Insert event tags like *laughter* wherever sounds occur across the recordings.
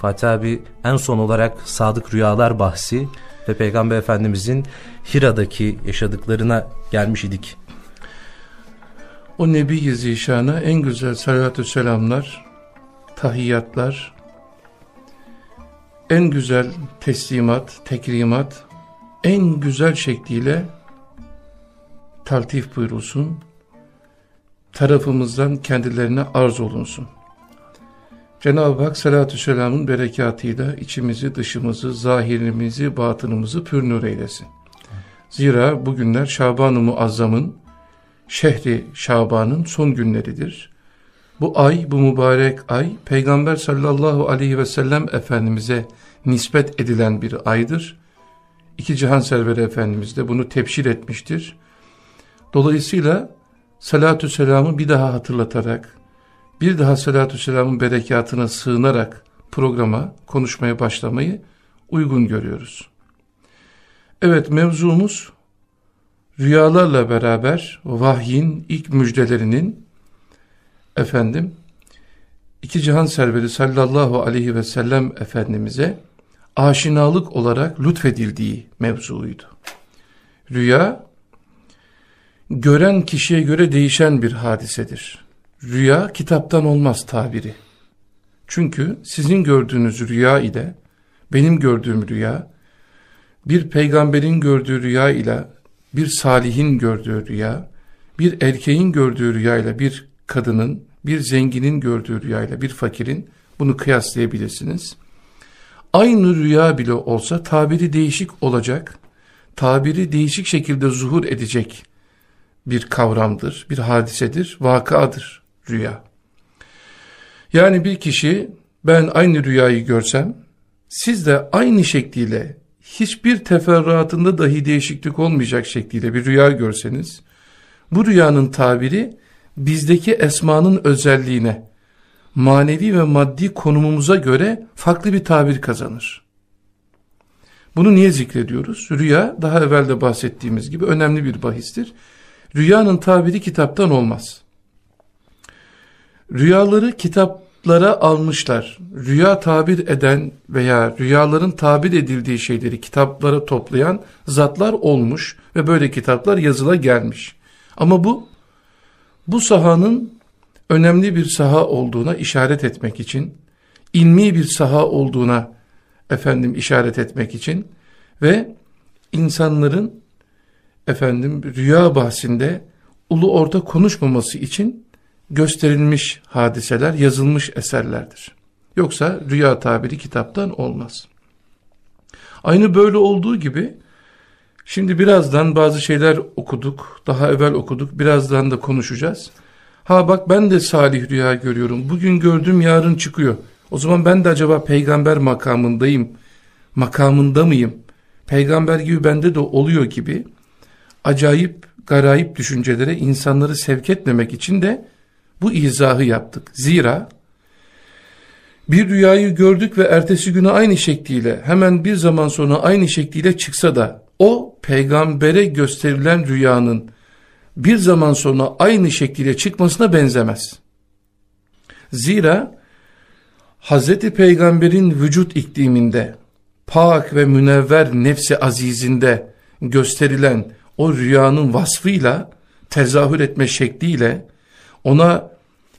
Fatih abi en son olarak sadık rüyalar bahsi ve Peygamber Efendimizin Hira'daki yaşadıklarına gelmiş idik. O Nebi-i Zişan'a en güzel salatü selamlar, tahiyyatlar, en güzel teslimat, tekrimat, en güzel şekliyle taltif buyurulsun, tarafımızdan kendilerine arz olunsun. Cenab-ı Hak salatü selamın berekatıyla içimizi, dışımızı, zahirimizi, batınımızı pürnür eylesin. Zira bugünler Şaban-ı Muazzam'ın, şehri Şaban'ın son günleridir. Bu ay, bu mübarek ay, Peygamber sallallahu aleyhi ve sellem Efendimiz'e nispet edilen bir aydır. İki cihan serveri Efendimiz de bunu tepşir etmiştir. Dolayısıyla salatü selamı bir daha hatırlatarak, bir daha salatü selamın berekatına sığınarak programa, konuşmaya başlamayı uygun görüyoruz. Evet mevzumuz rüyalarla beraber vahyin ilk müjdelerinin efendim iki cihan serveri sallallahu aleyhi ve sellem efendimize aşinalık olarak lütfedildiği mevzuydu. Rüya gören kişiye göre değişen bir hadisedir. Rüya kitaptan olmaz tabiri. Çünkü sizin gördüğünüz rüya ile benim gördüğüm rüya, bir peygamberin gördüğü rüya ile bir salihin gördüğü rüya, bir erkeğin gördüğü rüya ile bir kadının, bir zenginin gördüğü rüya ile bir fakirin bunu kıyaslayabilirsiniz. Aynı rüya bile olsa tabiri değişik olacak, tabiri değişik şekilde zuhur edecek bir kavramdır, bir hadisedir, vakadır rüya. Yani bir kişi ben aynı rüyayı görsem, siz de aynı şekliyle hiçbir teferruatında dahi değişiklik olmayacak şekliyle bir rüya görseniz, bu rüyanın tabiri bizdeki esmanın özelliğine, manevi ve maddi konumumuza göre farklı bir tabir kazanır. Bunu niye zikrediyoruz? Rüya daha evvel de bahsettiğimiz gibi önemli bir bahistir. Rüyanın tabiri kitaptan olmaz. Rüyaları kitaplara almışlar. Rüya tabir eden veya rüyaların tabir edildiği şeyleri kitaplara toplayan zatlar olmuş ve böyle kitaplar yazıla gelmiş. Ama bu, bu sahanın önemli bir saha olduğuna işaret etmek için, ilmi bir saha olduğuna efendim işaret etmek için ve insanların efendim rüya bahsinde ulu orta konuşmaması için gösterilmiş hadiseler, yazılmış eserlerdir. Yoksa rüya tabiri kitaptan olmaz. Aynı böyle olduğu gibi şimdi birazdan bazı şeyler okuduk, daha evvel okuduk, birazdan da konuşacağız. Ha bak ben de salih rüya görüyorum, bugün gördüm yarın çıkıyor. O zaman ben de acaba peygamber makamındayım, makamında mıyım? Peygamber gibi bende de oluyor gibi acayip, garayip düşüncelere insanları sevk etmemek için de bu izahı yaptık. Zira bir rüyayı gördük ve ertesi günü aynı şekliyle hemen bir zaman sonra aynı şekliyle çıksa da o peygambere gösterilen rüyanın bir zaman sonra aynı şekliyle çıkmasına benzemez. Zira Hz. Peygamber'in vücut ikliminde pak ve münevver nefsi azizinde gösterilen o rüyanın vasfıyla tezahür etme şekliyle ona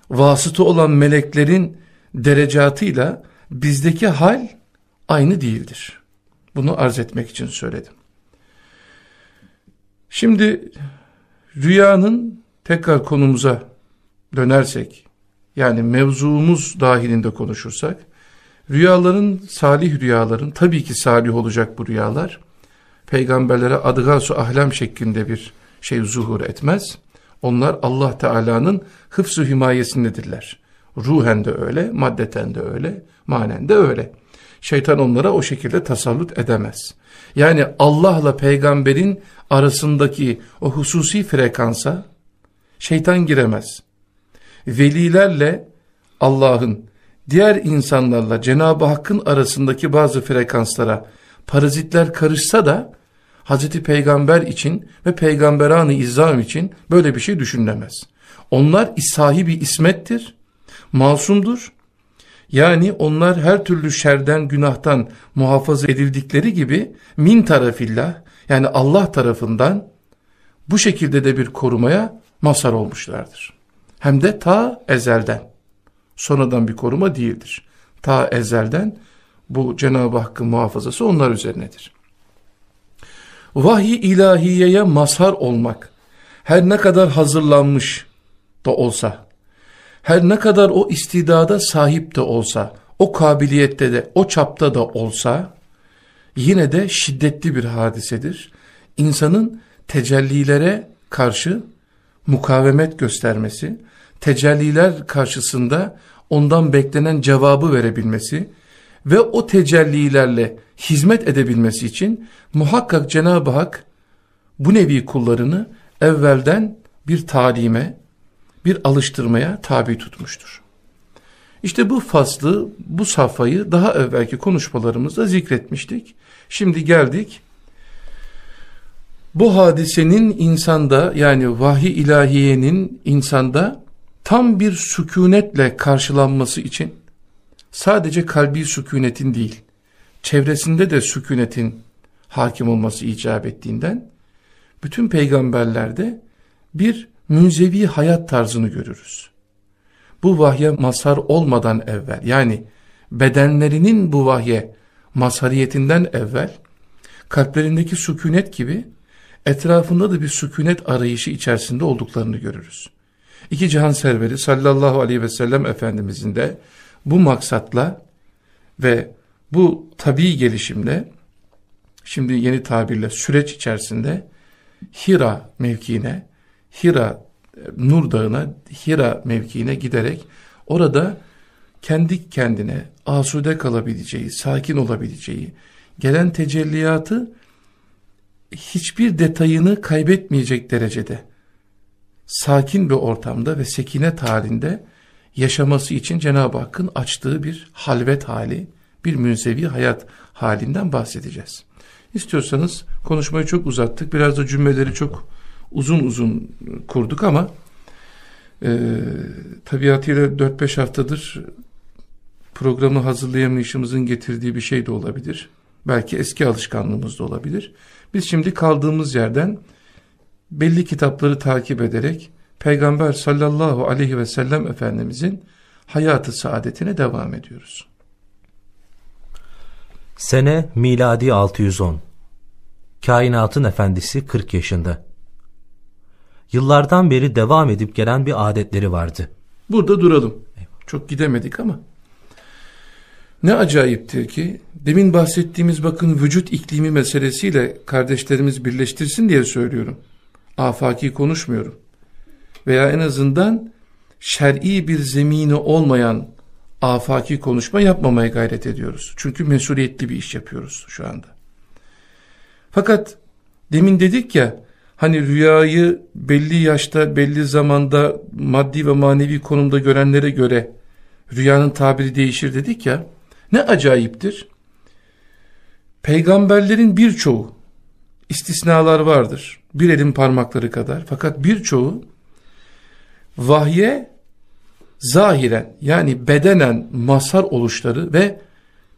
vasıta olan meleklerin derecatıyla bizdeki hal aynı değildir. Bunu arz etmek için söyledim. Şimdi rüyanın tekrar konumuza dönersek yani mevzuumuz dahilinde konuşursak rüyaların salih rüyaların tabii ki salih olacak bu rüyalar peygamberlere adgasu ahlam şeklinde bir şey zuhur etmez. Onlar Allah Teala'nın hıfzu himayesindedirler. Ruhen de öyle, maddeten de öyle, manen de öyle. Şeytan onlara o şekilde tasallut edemez. Yani Allah'la peygamberin arasındaki o hususi frekansa şeytan giremez. Velilerle Allah'ın diğer insanlarla Cenab-ı Hakk'ın arasındaki bazı frekanslara parazitler karışsa da Hazreti Peygamber için ve peygamberanı izzam için böyle bir şey düşünülemez. Onlar sahibi ismettir, masumdur. Yani onlar her türlü şerden, günahtan muhafaza edildikleri gibi min tarafillah yani Allah tarafından bu şekilde de bir korumaya mazhar olmuşlardır. Hem de ta ezelden. Sonradan bir koruma değildir. Ta ezelden bu Cenab-ı Hakk'ın muhafazası onlar üzerinedir. Vahiy ilahiyeye mazhar olmak her ne kadar hazırlanmış da olsa, her ne kadar o istidada sahip de olsa, o kabiliyette de, o çapta da olsa, yine de şiddetli bir hadisedir. İnsanın tecellilere karşı mukavemet göstermesi, tecelliler karşısında ondan beklenen cevabı verebilmesi ve o tecellilerle hizmet edebilmesi için muhakkak Cenab-ı Hak bu nevi kullarını evvelden bir talime, bir alıştırmaya tabi tutmuştur. İşte bu faslı, bu safhayı daha evvelki konuşmalarımızda zikretmiştik. Şimdi geldik. Bu hadisenin insanda yani vahiy ilahiyenin insanda tam bir sükunetle karşılanması için sadece kalbi sükunetin değil, çevresinde de sükunetin hakim olması icap ettiğinden bütün peygamberlerde bir münzevi hayat tarzını görürüz. Bu vahye mazhar olmadan evvel yani bedenlerinin bu vahye mazhariyetinden evvel kalplerindeki sükunet gibi etrafında da bir sükunet arayışı içerisinde olduklarını görürüz. İki cihan serveri sallallahu aleyhi ve sellem Efendimizin de bu maksatla ve bu tabi gelişimle şimdi yeni tabirle süreç içerisinde Hira mevkiine, Hira Nur Dağı'na, Hira mevkiine giderek orada kendi kendine asude kalabileceği, sakin olabileceği, gelen tecelliyatı hiçbir detayını kaybetmeyecek derecede sakin bir ortamda ve sekinet halinde yaşaması için Cenab-ı Hakk'ın açtığı bir halvet hali, bir münzevi hayat halinden bahsedeceğiz. İstiyorsanız konuşmayı çok uzattık. Biraz da cümleleri çok uzun uzun kurduk ama e, tabiatıyla 4-5 haftadır programı hazırlayamayışımızın getirdiği bir şey de olabilir. Belki eski alışkanlığımız da olabilir. Biz şimdi kaldığımız yerden belli kitapları takip ederek Peygamber sallallahu aleyhi ve sellem Efendimizin hayatı saadetine devam ediyoruz. Sene miladi 610. Kainatın efendisi 40 yaşında. Yıllardan beri devam edip gelen bir adetleri vardı. Burada duralım. Çok gidemedik ama. Ne acayiptir ki demin bahsettiğimiz bakın vücut iklimi meselesiyle kardeşlerimiz birleştirsin diye söylüyorum. Afaki konuşmuyorum. Veya en azından şer'i bir zemini olmayan afaki konuşma yapmamaya gayret ediyoruz. Çünkü mesuliyetli bir iş yapıyoruz şu anda. Fakat demin dedik ya hani rüyayı belli yaşta belli zamanda maddi ve manevi konumda görenlere göre rüyanın tabiri değişir dedik ya ne acayiptir. Peygamberlerin birçoğu istisnalar vardır. Bir elin parmakları kadar fakat birçoğu vahye zahiren yani bedenen mazhar oluşları ve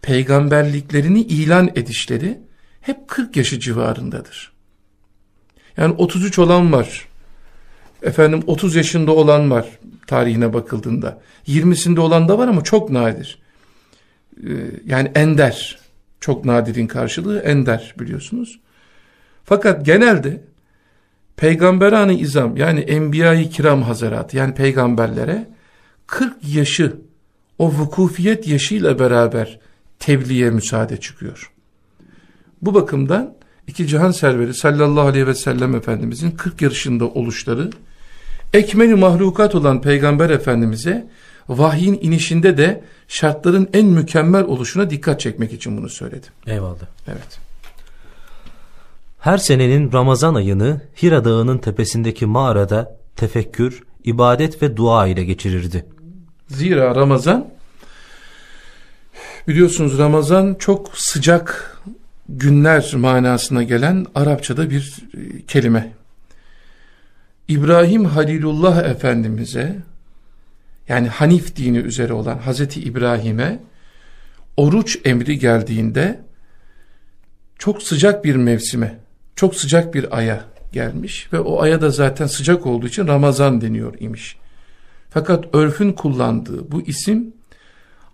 peygamberliklerini ilan edişleri hep 40 yaşı civarındadır. Yani 33 olan var. Efendim 30 yaşında olan var tarihine bakıldığında. 20'sinde olan da var ama çok nadir. Ee, yani ender. Çok nadirin karşılığı ender biliyorsunuz. Fakat genelde peygamberan izam yani enbiya-i kiram hazarat yani peygamberlere 40 yaşı o vukufiyet yaşıyla beraber tebliğe müsaade çıkıyor. Bu bakımdan iki cihan serveri sallallahu aleyhi ve sellem Efendimizin 40 yarışında oluşları ekmeni mahlukat olan Peygamber Efendimiz'e vahyin inişinde de şartların en mükemmel oluşuna dikkat çekmek için bunu söyledim. Eyvallah. Evet. Her senenin Ramazan ayını Hira Dağı'nın tepesindeki mağarada tefekkür, ibadet ve dua ile geçirirdi. Zira Ramazan biliyorsunuz Ramazan çok sıcak günler manasına gelen Arapçada bir e, kelime. İbrahim Halilullah Efendimiz'e yani Hanif dini üzere olan Hazreti İbrahim'e oruç emri geldiğinde çok sıcak bir mevsime, çok sıcak bir aya gelmiş ve o aya da zaten sıcak olduğu için Ramazan deniyor imiş. Fakat örfün kullandığı bu isim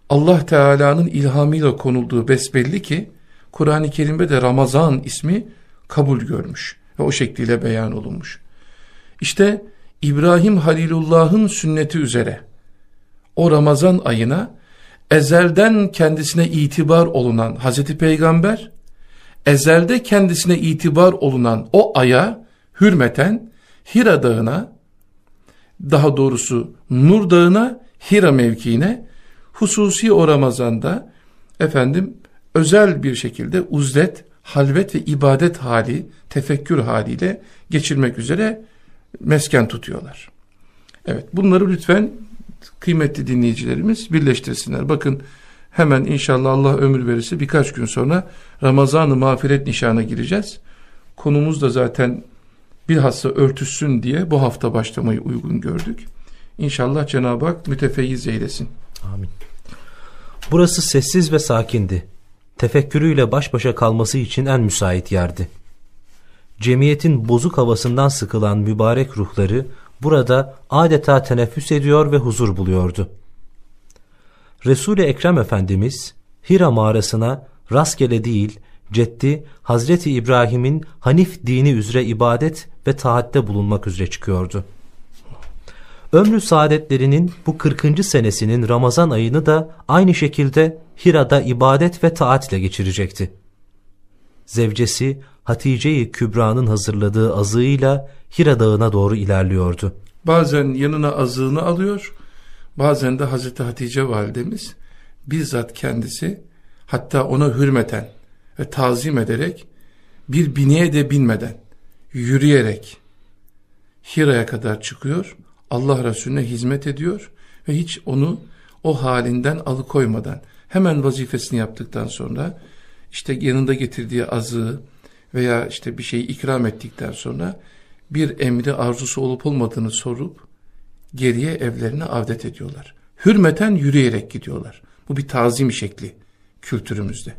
Allah Teala'nın ilhamıyla konulduğu besbelli ki Kur'an-ı Kerim'de de Ramazan ismi kabul görmüş ve o şekliyle beyan olunmuş. İşte İbrahim Halilullah'ın sünneti üzere o Ramazan ayına ezelden kendisine itibar olunan Hazreti Peygamber, ezelde kendisine itibar olunan o aya hürmeten Hira Dağı'na, daha doğrusu Nur Dağı'na, Hira mevkiine, hususi o Ramazan'da efendim özel bir şekilde uzlet, halvet ve ibadet hali, tefekkür haliyle geçirmek üzere mesken tutuyorlar. Evet bunları lütfen kıymetli dinleyicilerimiz birleştirsinler. Bakın hemen inşallah Allah ömür verirse birkaç gün sonra Ramazan-ı mağfiret nişana gireceğiz. Konumuz da zaten bilhassa örtüşsün diye bu hafta başlamayı uygun gördük. İnşallah Cenab-ı Hak mütefeyyiz eylesin. Amin. Burası sessiz ve sakindi. Tefekkürüyle baş başa kalması için en müsait yerdi. Cemiyetin bozuk havasından sıkılan mübarek ruhları burada adeta teneffüs ediyor ve huzur buluyordu. Resul-i Ekrem Efendimiz Hira mağarasına rastgele değil, ceddi Hazreti İbrahim'in Hanif dini üzere ibadet ve taatte bulunmak üzere çıkıyordu. Ömrü saadetlerinin bu 40. senesinin Ramazan ayını da aynı şekilde Hira'da ibadet ve taatle geçirecekti. Zevcesi Hatice-i Kübra'nın hazırladığı azığıyla Hira Dağı'na doğru ilerliyordu. Bazen yanına azığını alıyor, bazen de Hazreti Hatice validemiz bizzat kendisi hatta ona hürmeten ve tazim ederek bir bineye de binmeden yürüyerek Hira'ya kadar çıkıyor. Allah Resulüne hizmet ediyor ve hiç onu o halinden alıkoymadan hemen vazifesini yaptıktan sonra işte yanında getirdiği azığı veya işte bir şeyi ikram ettikten sonra bir emri arzusu olup olmadığını sorup geriye evlerine avdet ediyorlar. Hürmeten yürüyerek gidiyorlar. Bu bir tazim şekli kültürümüzde.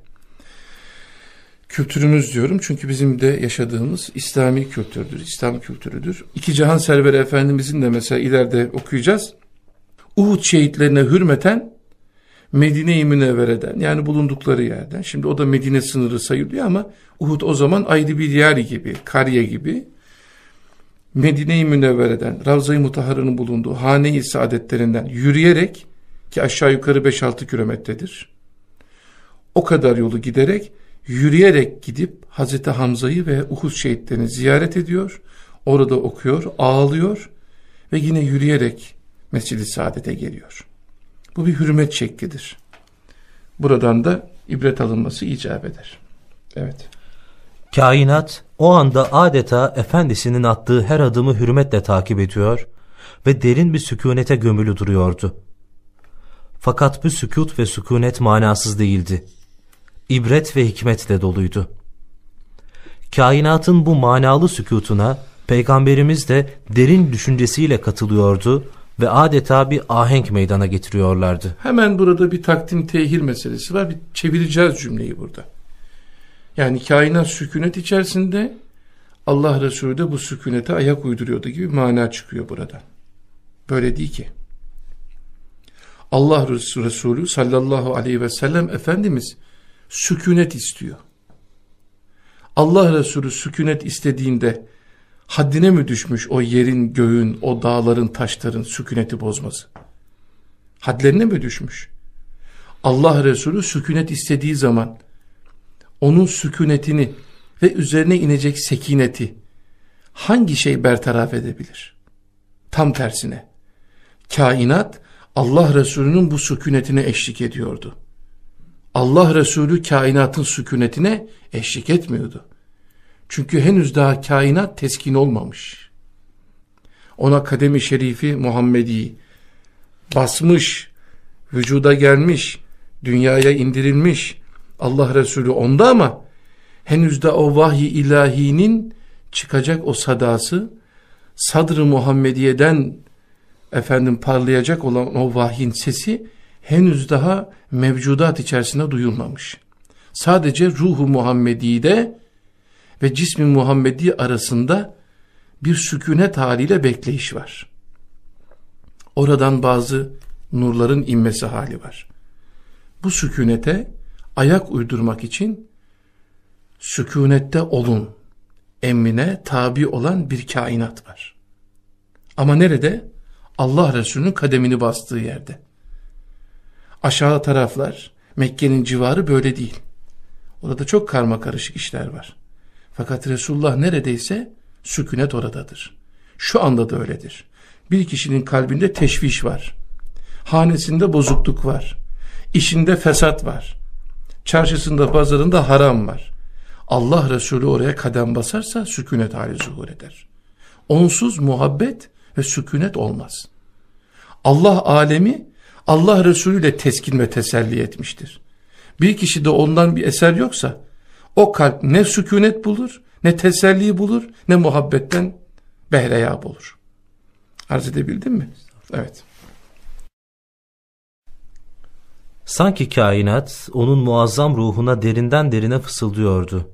Kültürümüz diyorum çünkü bizim de yaşadığımız İslami kültürdür, İslam kültürüdür. İki Cihan Serveri Efendimizin de mesela ileride okuyacağız. Uhud şehitlerine hürmeten Medine-i Münevvere'den yani bulundukları yerden. Şimdi o da Medine sınırı sayılıyor ama Uhud o zaman ayrı bir yer gibi, kariye gibi. Medine-i Münevvere'den, Ravza-i Mutahara'nın bulunduğu hane-i saadetlerinden yürüyerek ki aşağı yukarı 5-6 kilometredir. O kadar yolu giderek, yürüyerek gidip Hazreti Hamza'yı ve Uhud şehitlerini ziyaret ediyor. Orada okuyor, ağlıyor ve yine yürüyerek Mescid-i Saadet'e geliyor. Bu bir hürmet şeklidir. Buradan da ibret alınması icap eder. Evet. Kainat o anda adeta efendisinin attığı her adımı hürmetle takip ediyor ve derin bir sükunete gömülü duruyordu. Fakat bu sükut ve sükunet manasız değildi. İbret ve hikmetle doluydu. Kainatın bu manalı sükutuna Peygamberimiz de derin düşüncesiyle katılıyordu ve adeta bir ahenk meydana getiriyorlardı. Hemen burada bir takdim tehir meselesi var. Bir çevireceğiz cümleyi burada. Yani kainat sükunet içerisinde Allah Resulü de bu sükunete ayak uyduruyordu gibi mana çıkıyor buradan. Böyle değil ki. Allah Resulü sallallahu aleyhi ve sellem Efendimiz sükunet istiyor. Allah Resulü sükunet istediğinde haddine mi düşmüş o yerin, göğün, o dağların, taşların sükuneti bozması? Hadlerine mi düşmüş? Allah Resulü sükunet istediği zaman onun sükunetini ve üzerine inecek sekineti hangi şey bertaraf edebilir? Tam tersine kainat Allah Resulü'nün bu sükunetine eşlik ediyordu. Allah Resulü kainatın sükunetine eşlik etmiyordu. Çünkü henüz daha kainat teskin olmamış. Ona kademi şerifi Muhammedi basmış, vücuda gelmiş, dünyaya indirilmiş. Allah Resulü onda ama henüz de o vahyi ilahinin çıkacak o sadası sadr-ı Muhammediye'den efendim parlayacak olan o vahyin sesi henüz daha mevcudat içerisinde duyulmamış. Sadece ruhu Muhammedi'de ve cismi Muhammedi arasında bir sükunet haliyle bekleyiş var. Oradan bazı nurların inmesi hali var. Bu sükunete ayak uydurmak için sükunette olun emrine tabi olan bir kainat var. Ama nerede? Allah Resulü'nün kademini bastığı yerde. Aşağı taraflar, Mekke'nin civarı böyle değil. Orada çok karma karışık işler var. Fakat Resulullah neredeyse sükunet oradadır. Şu anda da öyledir. Bir kişinin kalbinde teşviş var. Hanesinde bozukluk var. İşinde fesat var. Çarşısında pazarında haram var. Allah Resulü oraya kadem basarsa sükunet hali zuhur eder. Onsuz muhabbet ve sükunet olmaz. Allah alemi Allah Resulü ile teskin ve teselli etmiştir. Bir kişi de ondan bir eser yoksa o kalp ne sükunet bulur, ne teselli bulur, ne muhabbetten behreyab olur. Arz edebildim mi? Evet. Sanki kainat onun muazzam ruhuna derinden derine fısıldıyordu.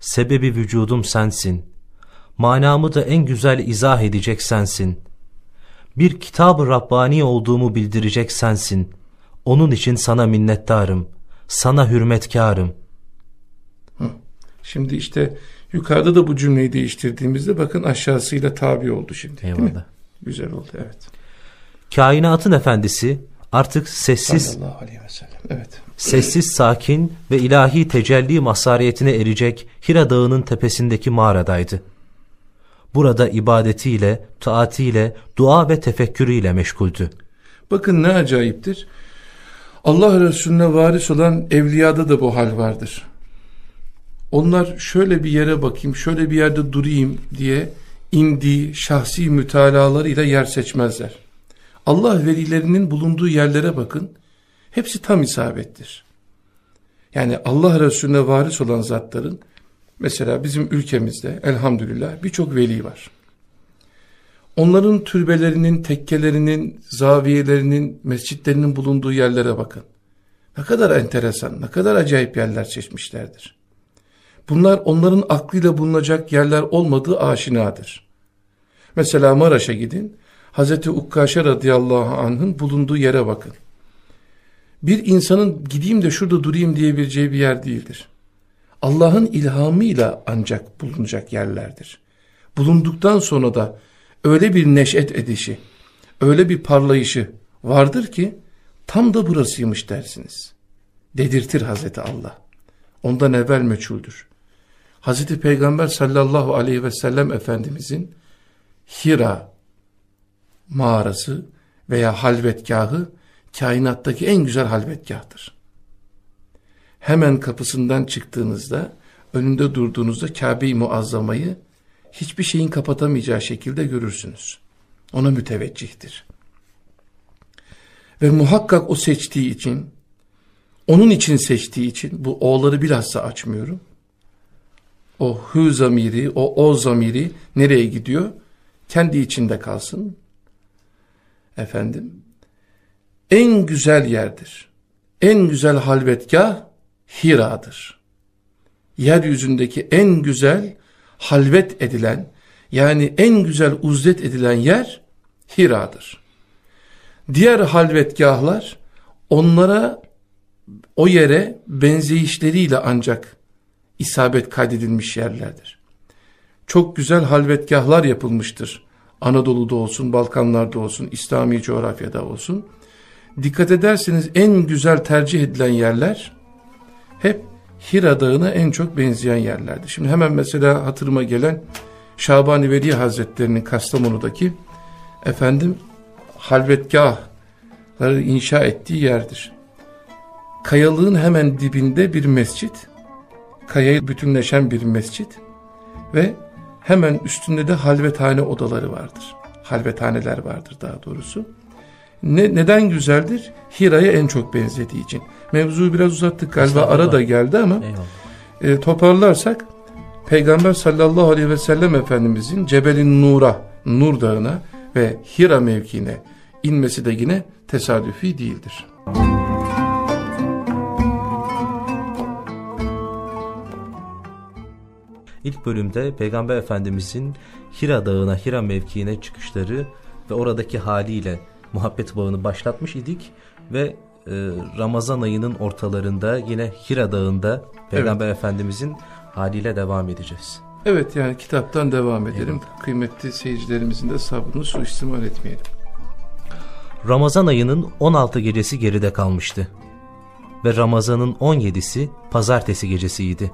Sebebi vücudum sensin. Manamı da en güzel izah edecek sensin. Bir kitab-ı Rabbani olduğumu bildirecek sensin. Onun için sana minnettarım. Sana hürmetkarım. Şimdi işte yukarıda da bu cümleyi değiştirdiğimizde bakın aşağısıyla tabi oldu şimdi. Eyvallah. Güzel oldu evet. Kainatın efendisi artık sessiz Evet. Sessiz sakin ve ilahi tecelli masariyetine erecek Hira Dağı'nın tepesindeki mağaradaydı. Burada ibadetiyle, taatiyle, dua ve tefekkürüyle meşguldü. Bakın ne acayiptir. Allah Resulüne varis olan evliyada da bu hal vardır. Onlar şöyle bir yere bakayım, şöyle bir yerde durayım diye indiği şahsi mütalalarıyla yer seçmezler. Allah velilerinin bulunduğu yerlere bakın. Hepsi tam isabettir. Yani Allah Resulüne varis olan zatların mesela bizim ülkemizde elhamdülillah birçok veli var. Onların türbelerinin, tekkelerinin, zaviyelerinin, mescitlerinin bulunduğu yerlere bakın. Ne kadar enteresan, ne kadar acayip yerler seçmişlerdir. Bunlar onların aklıyla bulunacak yerler olmadığı aşinadır. Mesela Maraş'a gidin, Hazreti Ukkaşe radıyallahu anh'ın bulunduğu yere bakın. Bir insanın gideyim de şurada durayım diyebileceği bir yer değildir. Allah'ın ilhamıyla ancak bulunacak yerlerdir. Bulunduktan sonra da öyle bir neşet edişi, öyle bir parlayışı vardır ki tam da burasıymış dersiniz. Dedirtir Hazreti Allah. Ondan evvel meçhuldür. Hazreti Peygamber sallallahu aleyhi ve sellem Efendimizin Hira mağarası veya halvetgahı kainattaki en güzel halvetgahtır. Hemen kapısından çıktığınızda, önünde durduğunuzda Kabe-i Muazzama'yı hiçbir şeyin kapatamayacağı şekilde görürsünüz. Ona müteveccihtir. Ve muhakkak o seçtiği için, onun için seçtiği için, bu oğları bilhassa açmıyorum. O hü zamiri, o o zamiri nereye gidiyor? Kendi içinde kalsın. Efendim, en güzel yerdir. En güzel halvetgah Hira'dır. Yeryüzündeki en güzel halvet edilen yani en güzel uzdet edilen yer Hira'dır. Diğer halvetgahlar onlara o yere benzeyişleriyle ancak isabet kaydedilmiş yerlerdir. Çok güzel halvetgahlar yapılmıştır. Anadolu'da olsun, Balkanlarda olsun, İslami coğrafyada olsun. Dikkat ederseniz en güzel tercih edilen yerler hep Hira Dağı'na en çok benzeyen yerlerdi. Şimdi hemen mesela hatırıma gelen Şabani Veli Hazretleri'nin Kastamonu'daki efendim halvetgahları inşa ettiği yerdir. Kayalığın hemen dibinde bir mescit, kayaya bütünleşen bir mescit ve hemen üstünde de halvethane odaları vardır. Halvethaneler vardır daha doğrusu. Ne, neden güzeldir? Hira'ya en çok benzediği için. Mevzuyu biraz uzattık galiba ara da geldi ama e, toparlarsak Peygamber sallallahu aleyhi ve sellem Efendimizin Cebelin Nur'a, Nur Dağı'na ve Hira mevkiine inmesi de yine tesadüfi değildir. İlk bölümde Peygamber Efendimizin Hira Dağı'na, Hira mevkiine çıkışları ve oradaki haliyle muhabbet bağını başlatmış idik ve e, Ramazan ayının ortalarında yine Hira Dağı'nda Peygamber evet. Efendimizin haliyle devam edeceğiz. Evet yani kitaptan devam edelim. Evet. Kıymetli seyircilerimizin de sabrını suistimal etmeyelim. Ramazan ayının 16 gecesi geride kalmıştı. Ve Ramazan'ın 17'si pazartesi gecesiydi.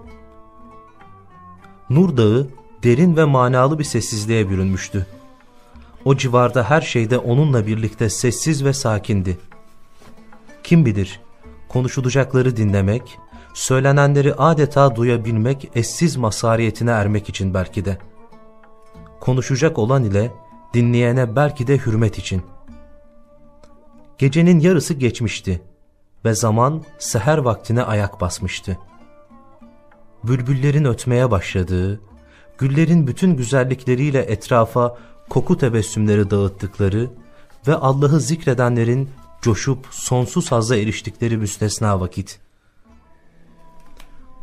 Nur Dağı derin ve manalı bir sessizliğe bürünmüştü. O civarda her şeyde onunla birlikte sessiz ve sakindi. Kim bilir, konuşulacakları dinlemek, söylenenleri adeta duyabilmek eşsiz masariyetine ermek için belki de. Konuşacak olan ile dinleyene belki de hürmet için. Gecenin yarısı geçmişti ve zaman seher vaktine ayak basmıştı. Bülbüllerin ötmeye başladığı, güllerin bütün güzellikleriyle etrafa koku tebessümleri dağıttıkları ve Allah'ı zikredenlerin coşup sonsuz hazza eriştikleri müstesna vakit.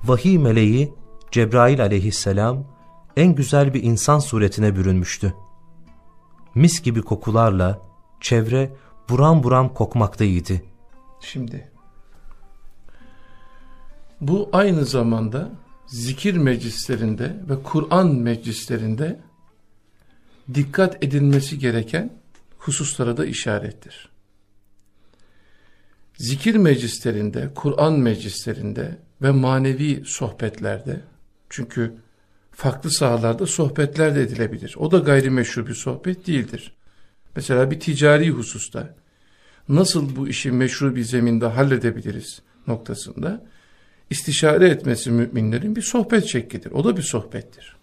Vahiy meleği Cebrail aleyhisselam en güzel bir insan suretine bürünmüştü. Mis gibi kokularla çevre buram buram kokmaktaydı. Şimdi bu aynı zamanda zikir meclislerinde ve Kur'an meclislerinde dikkat edilmesi gereken hususlara da işarettir. Zikir meclislerinde, Kur'an meclislerinde ve manevi sohbetlerde çünkü farklı sahalarda sohbetler de edilebilir. O da gayrimeşru bir sohbet değildir. Mesela bir ticari hususta nasıl bu işi meşru bir zeminde halledebiliriz noktasında istişare etmesi müminlerin bir sohbet şeklidir. O da bir sohbettir.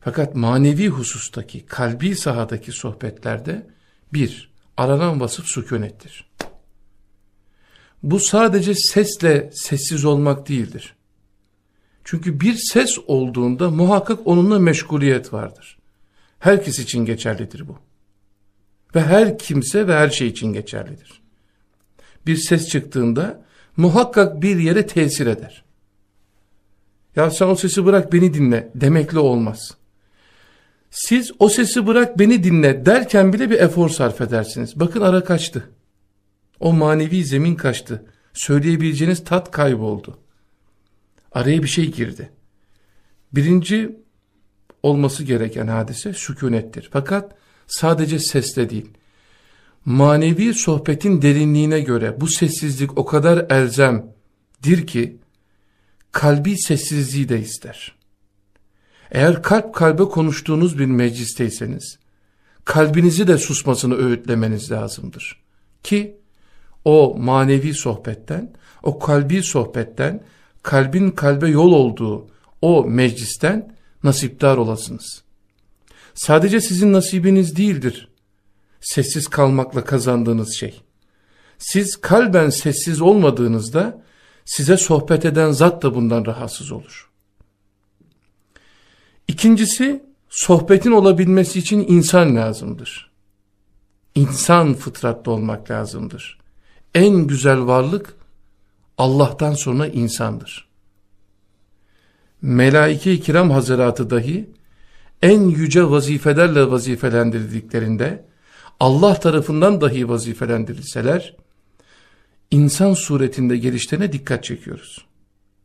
Fakat manevi husustaki, kalbi sahadaki sohbetlerde bir, aranan vasıf sükunettir. Bu sadece sesle sessiz olmak değildir. Çünkü bir ses olduğunda muhakkak onunla meşguliyet vardır. Herkes için geçerlidir bu. Ve her kimse ve her şey için geçerlidir. Bir ses çıktığında muhakkak bir yere tesir eder. Ya sen o sesi bırak beni dinle demekle olmaz. Siz o sesi bırak beni dinle derken bile bir efor sarf edersiniz. Bakın ara kaçtı. O manevi zemin kaçtı. Söyleyebileceğiniz tat kayboldu. Araya bir şey girdi. Birinci olması gereken hadise sükunettir. Fakat sadece sesle değil. Manevi sohbetin derinliğine göre bu sessizlik o kadar elzemdir ki kalbi sessizliği de ister. Eğer kalp kalbe konuştuğunuz bir meclisteyseniz kalbinizi de susmasını öğütlemeniz lazımdır. Ki o manevi sohbetten, o kalbi sohbetten, kalbin kalbe yol olduğu o meclisten nasipdar olasınız. Sadece sizin nasibiniz değildir. Sessiz kalmakla kazandığınız şey. Siz kalben sessiz olmadığınızda size sohbet eden zat da bundan rahatsız olur. İkincisi sohbetin olabilmesi için insan lazımdır. İnsan fıtratlı olmak lazımdır en güzel varlık Allah'tan sonra insandır. Melaike-i kiram hazaratı dahi en yüce vazifelerle vazifelendirdiklerinde Allah tarafından dahi vazifelendirilseler insan suretinde gelişlerine dikkat çekiyoruz.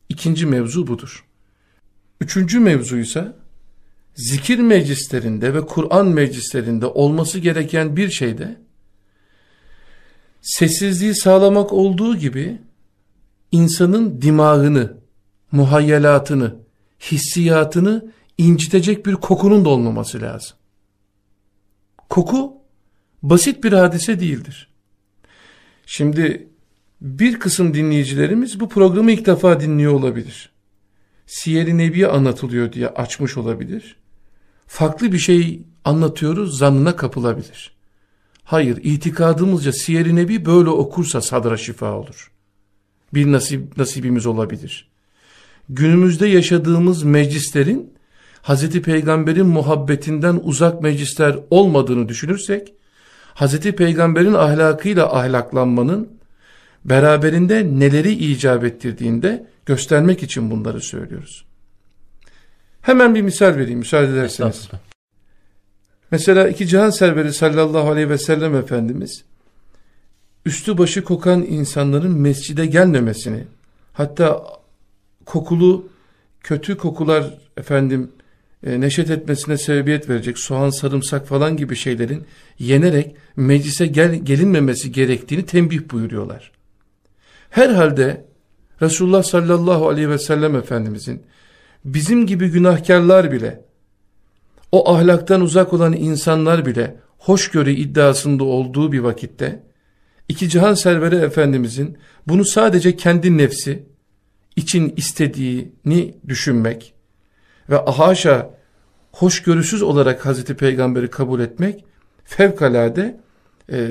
İkinci mevzu budur. Üçüncü mevzu ise zikir meclislerinde ve Kur'an meclislerinde olması gereken bir şey de sessizliği sağlamak olduğu gibi insanın dimağını, muhayyelatını, hissiyatını incitecek bir kokunun da olmaması lazım. Koku basit bir hadise değildir. Şimdi bir kısım dinleyicilerimiz bu programı ilk defa dinliyor olabilir. Siyer-i Nebi'ye anlatılıyor diye açmış olabilir. Farklı bir şey anlatıyoruz zannına kapılabilir. Hayır, itikadımızca Siyer-i Nebi böyle okursa sadra şifa olur. Bir nasip, nasibimiz olabilir. Günümüzde yaşadığımız meclislerin Hazreti Peygamber'in muhabbetinden uzak meclisler olmadığını düşünürsek, Hazreti Peygamber'in ahlakıyla ahlaklanmanın beraberinde neleri icap ettirdiğinde göstermek için bunları söylüyoruz. Hemen bir misal vereyim müsaade ederseniz. Mesela iki cihan serveri sallallahu aleyhi ve sellem Efendimiz üstü başı kokan insanların mescide gelmemesini hatta kokulu kötü kokular efendim neşet etmesine sebebiyet verecek soğan sarımsak falan gibi şeylerin yenerek meclise gel, gelinmemesi gerektiğini tembih buyuruyorlar. Herhalde Resulullah sallallahu aleyhi ve sellem Efendimizin bizim gibi günahkarlar bile o ahlaktan uzak olan insanlar bile hoşgörü iddiasında olduğu bir vakitte iki cihan serveri Efendimizin bunu sadece kendi nefsi için istediğini düşünmek ve haşa hoşgörüsüz olarak Hazreti Peygamber'i kabul etmek fevkalade e,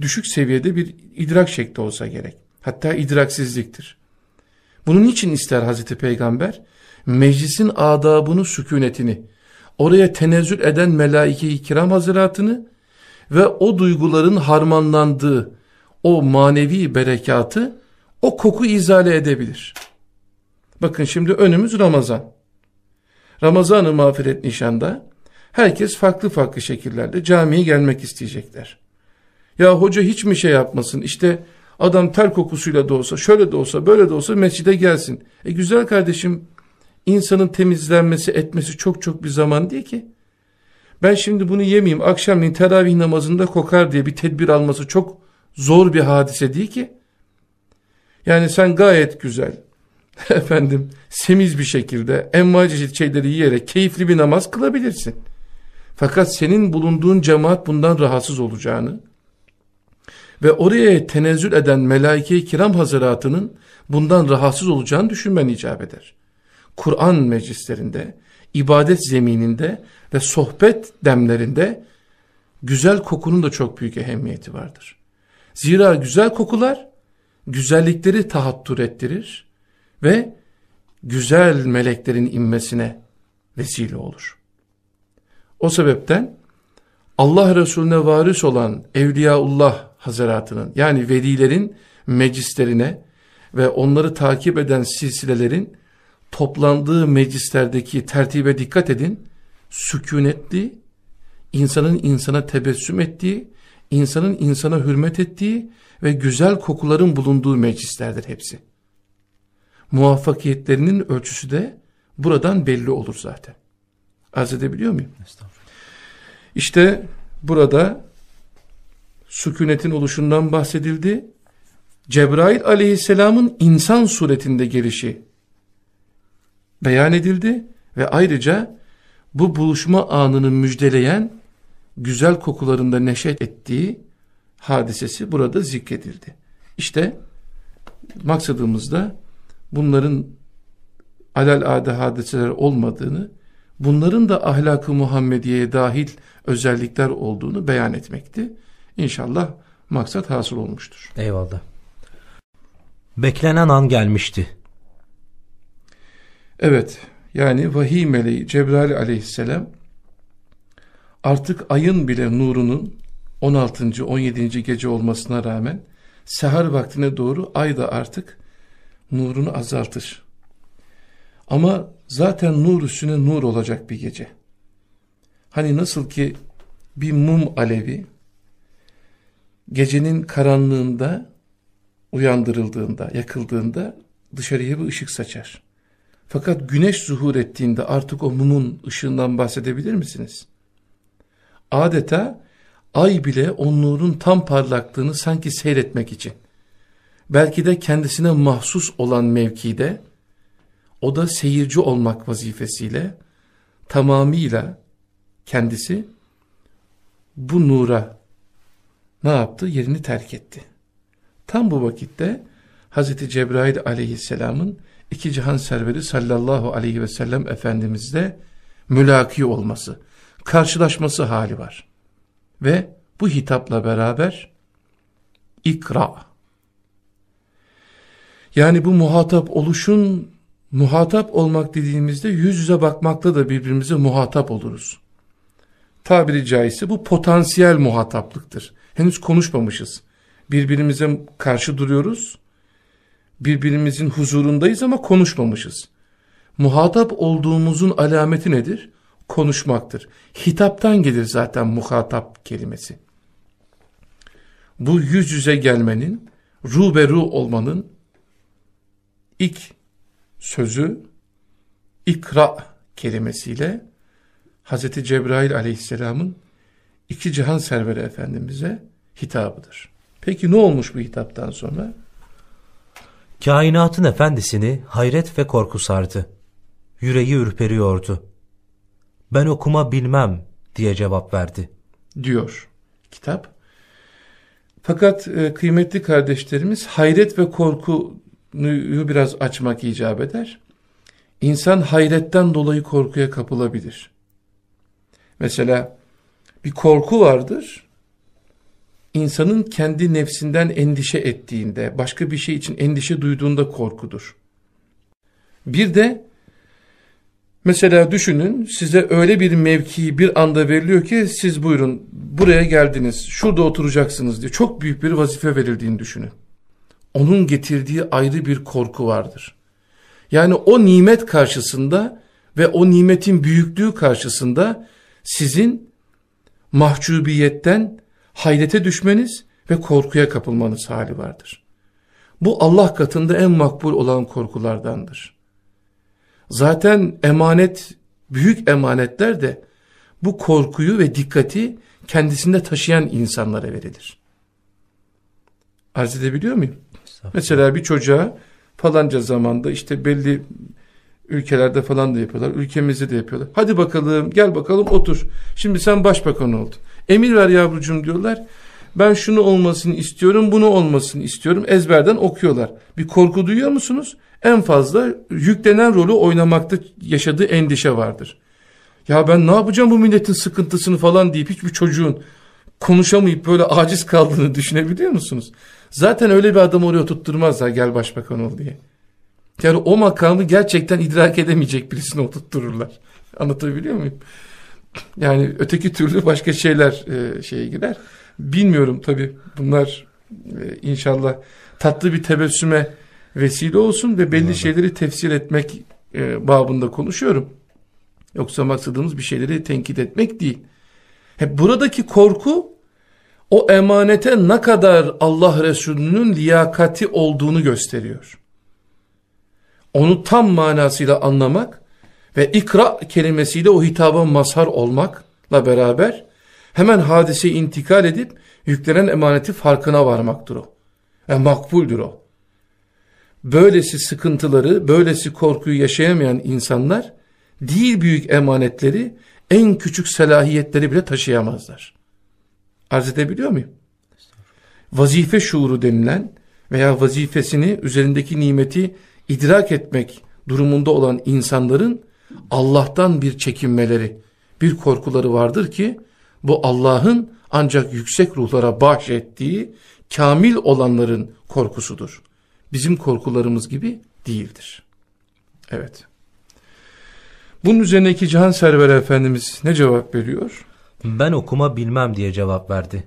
düşük seviyede bir idrak şekli olsa gerek. Hatta idraksizliktir. Bunun için ister Hazreti Peygamber? Meclisin adabını, sükunetini, oraya tenezzül eden melaike-i kiram hazıratını ve o duyguların harmanlandığı o manevi berekatı o koku izale edebilir. Bakın şimdi önümüz Ramazan. Ramazan-ı mağfiret nişanda herkes farklı farklı şekillerde camiye gelmek isteyecekler. Ya hoca hiç mi şey yapmasın işte adam ter kokusuyla da olsa şöyle de olsa böyle de olsa mescide gelsin. E güzel kardeşim insanın temizlenmesi etmesi çok çok bir zaman değil ki. Ben şimdi bunu yemeyeyim akşamleyin teravih namazında kokar diye bir tedbir alması çok zor bir hadise değil ki. Yani sen gayet güzel *laughs* efendim semiz bir şekilde envai şeyleri yiyerek keyifli bir namaz kılabilirsin. Fakat senin bulunduğun cemaat bundan rahatsız olacağını ve oraya tenezzül eden melaike-i kiram hazıratının bundan rahatsız olacağını düşünmen icap eder. Kur'an meclislerinde, ibadet zemininde ve sohbet demlerinde güzel kokunun da çok büyük ehemmiyeti vardır. Zira güzel kokular güzellikleri tahattür ettirir ve güzel meleklerin inmesine vesile olur. O sebepten Allah Resulüne varis olan Evliyaullah Hazretlerinin yani velilerin meclislerine ve onları takip eden silsilelerin toplandığı meclislerdeki tertibe dikkat edin. Sükunetli, insanın insana tebessüm ettiği, insanın insana hürmet ettiği ve güzel kokuların bulunduğu meclislerdir hepsi. Muvaffakiyetlerinin ölçüsü de buradan belli olur zaten. Arz edebiliyor muyum? İşte burada sükunetin oluşundan bahsedildi. Cebrail aleyhisselamın insan suretinde gelişi beyan edildi ve ayrıca bu buluşma anını müjdeleyen güzel kokularında neşet ettiği hadisesi burada zikredildi. İşte maksadımızda bunların alal ade hadiseler olmadığını, bunların da ahlakı Muhammediye'ye dahil özellikler olduğunu beyan etmekti. İnşallah maksat hasıl olmuştur. Eyvallah. Beklenen an gelmişti. Evet, yani vahiy meleği Cebrail aleyhisselam artık ayın bile nurunun 16. 17. gece olmasına rağmen sehar vaktine doğru ay da artık nurunu azaltır. Ama zaten nur üstüne nur olacak bir gece. Hani nasıl ki bir mum alevi gecenin karanlığında uyandırıldığında, yakıldığında dışarıya bir ışık saçar. Fakat güneş zuhur ettiğinde artık o mumun ışığından bahsedebilir misiniz? Adeta ay bile o nurun tam parlaklığını sanki seyretmek için belki de kendisine mahsus olan mevkide, o da seyirci olmak vazifesiyle tamamıyla kendisi bu nura ne yaptı? Yerini terk etti. Tam bu vakitte Hazreti Cebrail aleyhisselamın iki cihan serveri sallallahu aleyhi ve sellem Efendimizle mülaki olması, karşılaşması hali var. Ve bu hitapla beraber ikra yani bu muhatap oluşun muhatap olmak dediğimizde yüz yüze bakmakta da birbirimize muhatap oluruz. Tabiri caizse bu potansiyel muhataplıktır. Henüz konuşmamışız. Birbirimize karşı duruyoruz. Birbirimizin huzurundayız ama konuşmamışız. Muhatap olduğumuzun alameti nedir? Konuşmaktır. Hitaptan gelir zaten muhatap kelimesi. Bu yüz yüze gelmenin, ruberu olmanın ilk sözü ikra kelimesiyle Hz. Cebrail aleyhisselamın iki cihan serveri efendimize hitabıdır. Peki ne olmuş bu hitaptan sonra? Kainatın efendisini hayret ve korku sardı. Yüreği ürperiyordu. Ben okuma bilmem diye cevap verdi. Diyor kitap. Fakat e, kıymetli kardeşlerimiz hayret ve korkuyu biraz açmak icap eder. İnsan hayretten dolayı korkuya kapılabilir. Mesela bir korku vardır. İnsanın kendi nefsinden endişe ettiğinde, başka bir şey için endişe duyduğunda korkudur. Bir de mesela düşünün size öyle bir mevki bir anda veriliyor ki siz buyurun buraya geldiniz, şurada oturacaksınız diye çok büyük bir vazife verildiğini düşünün. Onun getirdiği ayrı bir korku vardır. Yani o nimet karşısında ve o nimetin büyüklüğü karşısında sizin mahcubiyetten hayrete düşmeniz ve korkuya kapılmanız hali vardır. Bu Allah katında en makbul olan korkulardandır. Zaten emanet, büyük emanetler de bu korkuyu ve dikkati kendisinde taşıyan insanlara verilir. Arz edebiliyor muyum? Mesela bir çocuğa falanca zamanda işte belli ülkelerde falan da yapıyorlar. Ülkemizde de yapıyorlar. Hadi bakalım gel bakalım otur. Şimdi sen başbakan oldun. Emir ver yavrucuğum diyorlar. Ben şunu olmasını istiyorum, bunu olmasını istiyorum. Ezberden okuyorlar. Bir korku duyuyor musunuz? En fazla yüklenen rolü oynamakta yaşadığı endişe vardır. Ya ben ne yapacağım bu milletin sıkıntısını falan deyip hiçbir çocuğun konuşamayıp böyle aciz kaldığını düşünebiliyor musunuz? Zaten öyle bir adam oraya tutturmazlar gel başbakan ol diye. Yani o makamı gerçekten idrak edemeyecek birisini oturttururlar. Anlatabiliyor muyum? Yani öteki türlü başka şeyler e, şeye girer. Bilmiyorum tabi bunlar e, inşallah tatlı bir tebessüme vesile olsun ve belli şeyleri tefsir etmek e, babında konuşuyorum. Yoksa maksadımız bir şeyleri tenkit etmek değil. Hep buradaki korku o emanete ne kadar Allah Resulü'nün liyakati olduğunu gösteriyor. Onu tam manasıyla anlamak ve ikra kelimesiyle o hitaba mazhar olmakla beraber hemen hadise intikal edip yüklenen emaneti farkına varmaktır o. Ve makbuldür o. Böylesi sıkıntıları, böylesi korkuyu yaşayamayan insanlar değil büyük emanetleri, en küçük selahiyetleri bile taşıyamazlar. Arz edebiliyor muyum? Vazife şuuru denilen veya vazifesini üzerindeki nimeti idrak etmek durumunda olan insanların Allah'tan bir çekinmeleri, bir korkuları vardır ki bu Allah'ın ancak yüksek ruhlara bahşettiği kamil olanların korkusudur. Bizim korkularımız gibi değildir. Evet. Bunun üzerine iki Cihan Server Efendimiz ne cevap veriyor? Ben okuma bilmem diye cevap verdi.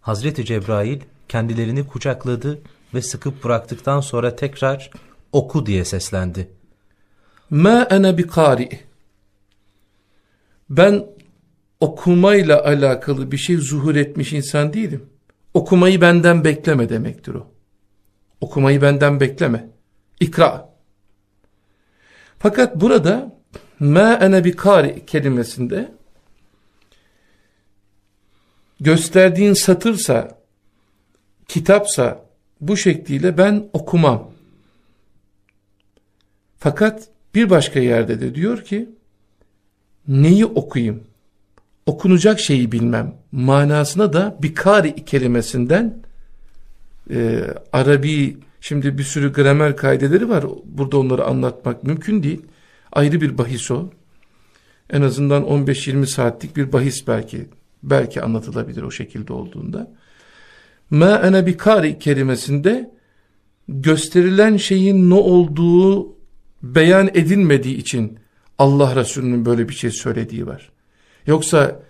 Hazreti Cebrail kendilerini kucakladı ve sıkıp bıraktıktan sonra tekrar oku diye seslendi. Ma ene bi. Ben okumayla alakalı bir şey zuhur etmiş insan değilim. Okumayı benden bekleme demektir o. Okumayı benden bekleme. İkra. Fakat burada ma ene bi kelimesinde gösterdiğin satırsa, kitapsa bu şekliyle ben okumam. Fakat bir başka yerde de diyor ki neyi okuyayım? Okunacak şeyi bilmem. Manasına da bikari kelimesinden e, Arabi şimdi bir sürü gramer kaideleri var. Burada onları anlatmak mümkün değil. Ayrı bir bahis o. En azından 15-20 saatlik bir bahis belki belki anlatılabilir o şekilde olduğunda. Ma ene bikari kelimesinde gösterilen şeyin ne olduğu beyan edilmediği için Allah Resulü'nün böyle bir şey söylediği var. Yoksa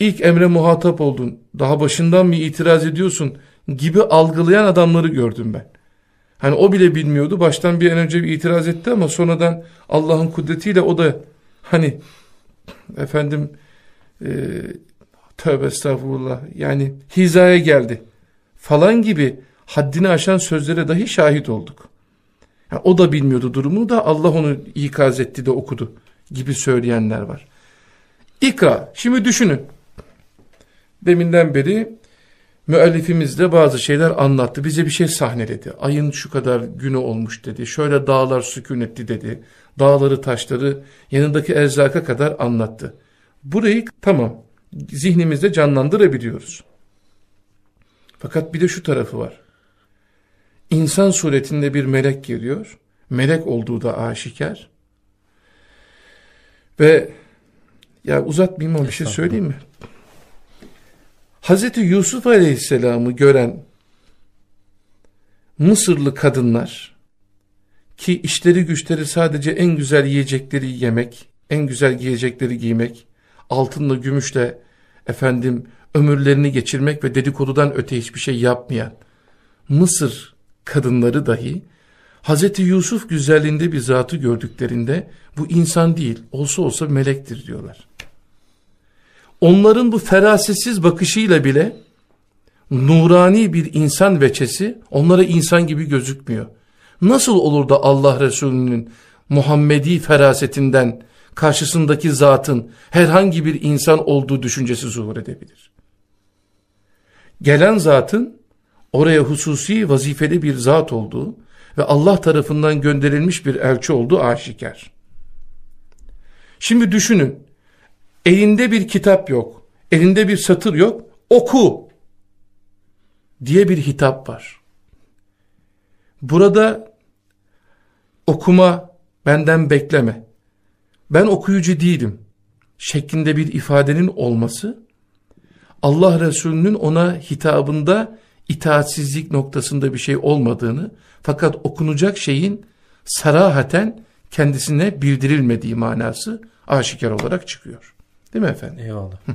ilk emre muhatap oldun, daha başından mı itiraz ediyorsun gibi algılayan adamları gördüm ben. Hani o bile bilmiyordu, baştan bir önce bir itiraz etti ama sonradan Allah'ın kudretiyle o da hani efendim e, tövbe estağfurullah yani hizaya geldi falan gibi haddini aşan sözlere dahi şahit olduk. Yani o da bilmiyordu durumu da Allah onu ikaz etti de okudu gibi söyleyenler var. İkra. Şimdi düşünün. Deminden beri müellifimiz de bazı şeyler anlattı. Bize bir şey sahneledi. Ayın şu kadar günü olmuş dedi. Şöyle dağlar sükun etti dedi. Dağları taşları yanındaki erzaka kadar anlattı. Burayı tamam zihnimizde canlandırabiliyoruz. Fakat bir de şu tarafı var. İnsan suretinde bir melek geliyor. Melek olduğu da aşikar. Ve ya uzatmayayım ama bir şey söyleyeyim mi? Hazreti Yusuf Aleyhisselam'ı gören Mısırlı kadınlar ki işleri güçleri sadece en güzel yiyecekleri yemek, en güzel giyecekleri giymek, altınla gümüşle efendim ömürlerini geçirmek ve dedikodudan öte hiçbir şey yapmayan Mısır kadınları dahi Hazreti Yusuf güzelliğinde bir zatı gördüklerinde bu insan değil olsa olsa melektir diyorlar. Onların bu ferasetsiz bakışıyla bile nurani bir insan veçesi onlara insan gibi gözükmüyor. Nasıl olur da Allah Resulü'nün Muhammedi ferasetinden karşısındaki zatın herhangi bir insan olduğu düşüncesi zuhur edebilir? Gelen zatın oraya hususi vazifeli bir zat olduğu ve Allah tarafından gönderilmiş bir elçi olduğu aşikar. Şimdi düşünün, elinde bir kitap yok, elinde bir satır yok, oku diye bir hitap var. Burada okuma benden bekleme, ben okuyucu değilim şeklinde bir ifadenin olması, Allah Resulü'nün ona hitabında itaatsizlik noktasında bir şey olmadığını fakat okunacak şeyin sarahaten kendisine bildirilmediği manası aşikar olarak çıkıyor. Değil mi efendim? Eyvallah. *laughs*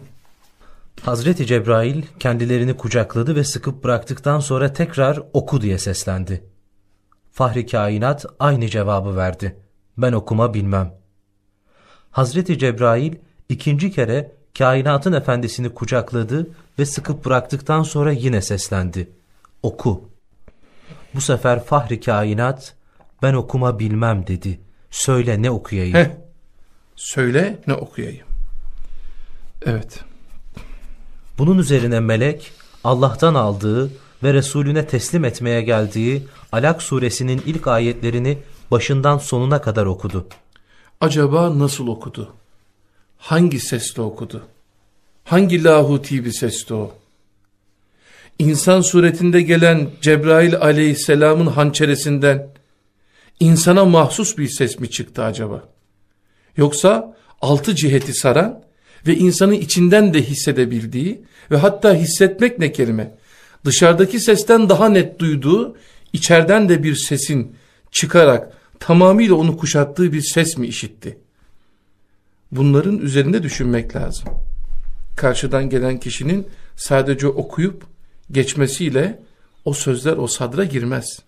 Hazreti Cebrail kendilerini kucakladı ve sıkıp bıraktıktan sonra tekrar oku diye seslendi. Fahri kainat aynı cevabı verdi. Ben okuma bilmem. Hazreti Cebrail ikinci kere kainatın efendisini kucakladı ve sıkıp bıraktıktan sonra yine seslendi. Oku. Bu sefer fahri kainat ben okuma bilmem dedi. Söyle ne okuyayım? Heh. Söyle ne okuyayım? Evet. Bunun üzerine melek Allah'tan aldığı ve Resulüne teslim etmeye geldiği Alak suresinin ilk ayetlerini başından sonuna kadar okudu. Acaba nasıl okudu? Hangi sesle okudu? Hangi lahuti bir sesti o? İnsan suretinde gelen Cebrail aleyhisselamın hançeresinden insana mahsus bir ses mi çıktı acaba? Yoksa altı ciheti saran ve insanı içinden de hissedebildiği ve hatta hissetmek ne kelime? Dışarıdaki sesten daha net duyduğu, içeriden de bir sesin çıkarak tamamıyla onu kuşattığı bir ses mi işitti? Bunların üzerinde düşünmek lazım karşıdan gelen kişinin sadece okuyup geçmesiyle o sözler o sadra girmez.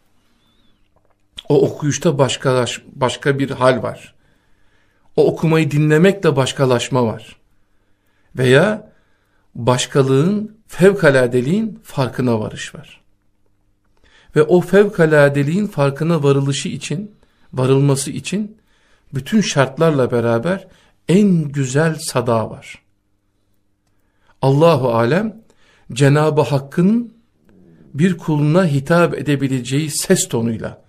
O okuyuşta başkalaş, başka bir hal var. O okumayı dinlemekle başkalaşma var. Veya başkalığın, fevkaladeliğin farkına varış var. Ve o fevkaladeliğin farkına varılışı için, varılması için bütün şartlarla beraber en güzel sada var. Allahu alem Cenab-ı Hakk'ın bir kuluna hitap edebileceği ses tonuyla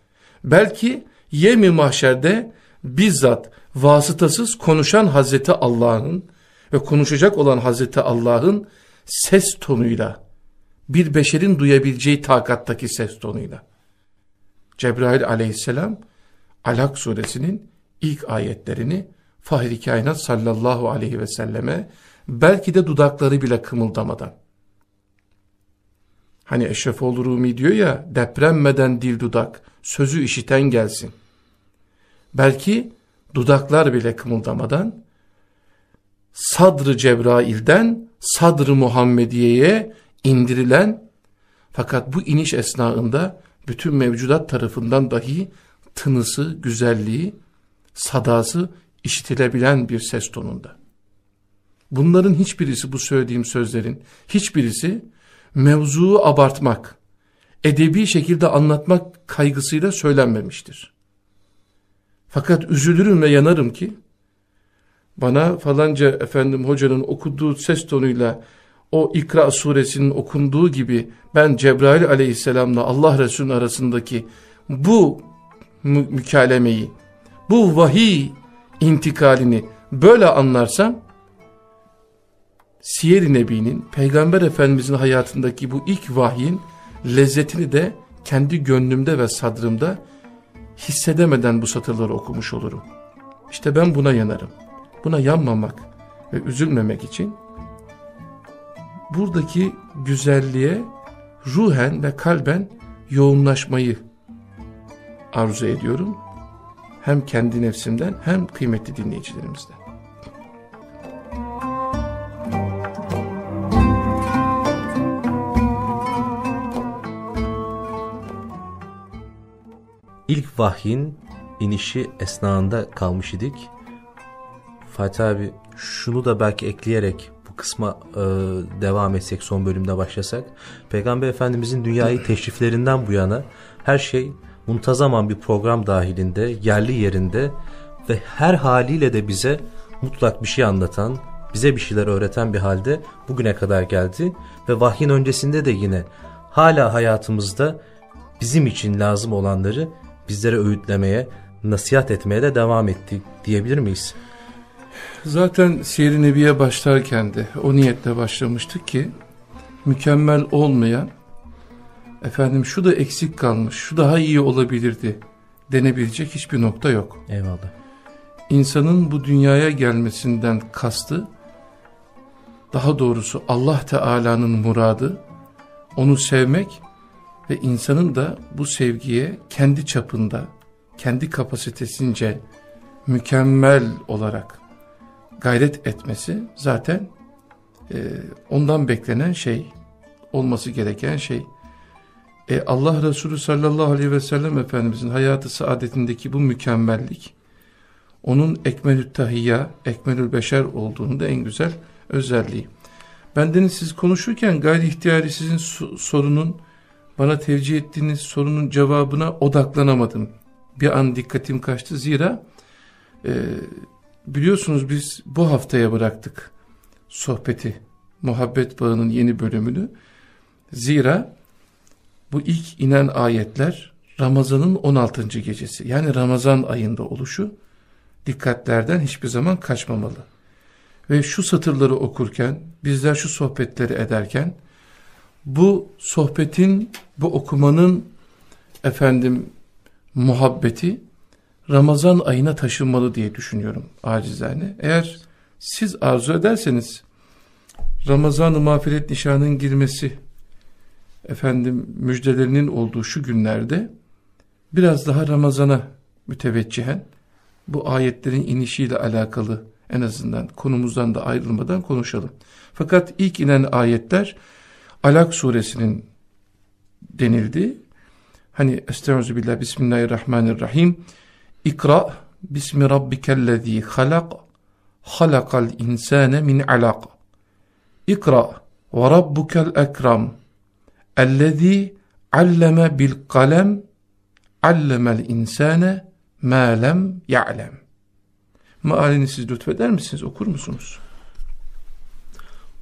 belki yemi mahşerde bizzat vasıtasız konuşan Hazreti Allah'ın ve konuşacak olan Hazreti Allah'ın ses tonuyla bir beşerin duyabileceği takattaki ses tonuyla Cebrail aleyhisselam Alak suresinin ilk ayetlerini Fahri Kainat sallallahu aleyhi ve selleme belki de dudakları bile kımıldamadan. Hani Eşrefoğlu Rumi diyor ya depremmeden dil dudak sözü işiten gelsin. belki dudaklar bile kımıldamadan sadrı Cebrail'den sadrı Muhammediye'ye indirilen fakat bu iniş esnasında bütün mevcudat tarafından dahi tınısı, güzelliği, sadası işitilebilen bir ses tonunda. Bunların hiçbirisi bu söylediğim sözlerin hiçbirisi mevzuu abartmak, edebi şekilde anlatmak kaygısıyla söylenmemiştir. Fakat üzülürüm ve yanarım ki bana falanca efendim hocanın okuduğu ses tonuyla o İkra suresinin okunduğu gibi ben Cebrail aleyhisselamla Allah Resulü'nün arasındaki bu mü mükalemeyi, bu vahiy intikalini böyle anlarsam Siyer-i Nebi'nin, Peygamber Efendimizin hayatındaki bu ilk vahyin lezzetini de kendi gönlümde ve sadrımda hissedemeden bu satırları okumuş olurum. İşte ben buna yanarım. Buna yanmamak ve üzülmemek için buradaki güzelliğe ruhen ve kalben yoğunlaşmayı arzu ediyorum. Hem kendi nefsimden hem kıymetli dinleyicilerimizden. İlk vahyin inişi esnasında kalmış idik. Fatih abi şunu da belki ekleyerek bu kısma e, devam etsek son bölümde başlasak. Peygamber Efendimizin dünyayı teşriflerinden bu yana her şey muntazaman bir program dahilinde yerli yerinde ve her haliyle de bize mutlak bir şey anlatan bize bir şeyler öğreten bir halde bugüne kadar geldi ve vahyin öncesinde de yine hala hayatımızda bizim için lazım olanları bizlere öğütlemeye, nasihat etmeye de devam etti diyebilir miyiz? Zaten Siyer-i Nebi'ye başlarken de o niyetle başlamıştık ki mükemmel olmayan efendim şu da eksik kalmış, şu daha iyi olabilirdi denebilecek hiçbir nokta yok. Eyvallah. İnsanın bu dünyaya gelmesinden kastı daha doğrusu Allah Teala'nın muradı onu sevmek ve insanın da bu sevgiye kendi çapında, kendi kapasitesince mükemmel olarak gayret etmesi zaten e, ondan beklenen şey, olması gereken şey. E, Allah Resulü sallallahu aleyhi ve sellem Efendimizin hayatı saadetindeki bu mükemmellik, onun ekmelü tahiyya, ekmelül beşer olduğunu da en güzel özelliği. Bendeniz siz konuşurken gayri ihtiyari sizin sorunun, bana tevcih ettiğiniz sorunun cevabına odaklanamadım. Bir an dikkatim kaçtı. Zira e, biliyorsunuz biz bu haftaya bıraktık sohbeti. Muhabbet Bağı'nın yeni bölümünü. Zira bu ilk inen ayetler Ramazan'ın 16. gecesi. Yani Ramazan ayında oluşu dikkatlerden hiçbir zaman kaçmamalı. Ve şu satırları okurken, bizler şu sohbetleri ederken bu sohbetin, bu okumanın efendim muhabbeti Ramazan ayına taşınmalı diye düşünüyorum acizane. Eğer siz arzu ederseniz Ramazan-ı mağfiret nişanının girmesi efendim müjdelerinin olduğu şu günlerde biraz daha Ramazan'a müteveccühen bu ayetlerin inişiyle alakalı en azından konumuzdan da ayrılmadan konuşalım. Fakat ilk inen ayetler Alak suresinin denildi. Hani Estağfirullah Bismillahirrahmanirrahim. İkra bismi rabbikellezî halak halakal insâne min alak. İkra ve rabbukel ekram ellezî alleme bil kalem allemel insâne ma lem ya'lem. Mealini siz lütfeder misiniz? Okur musunuz?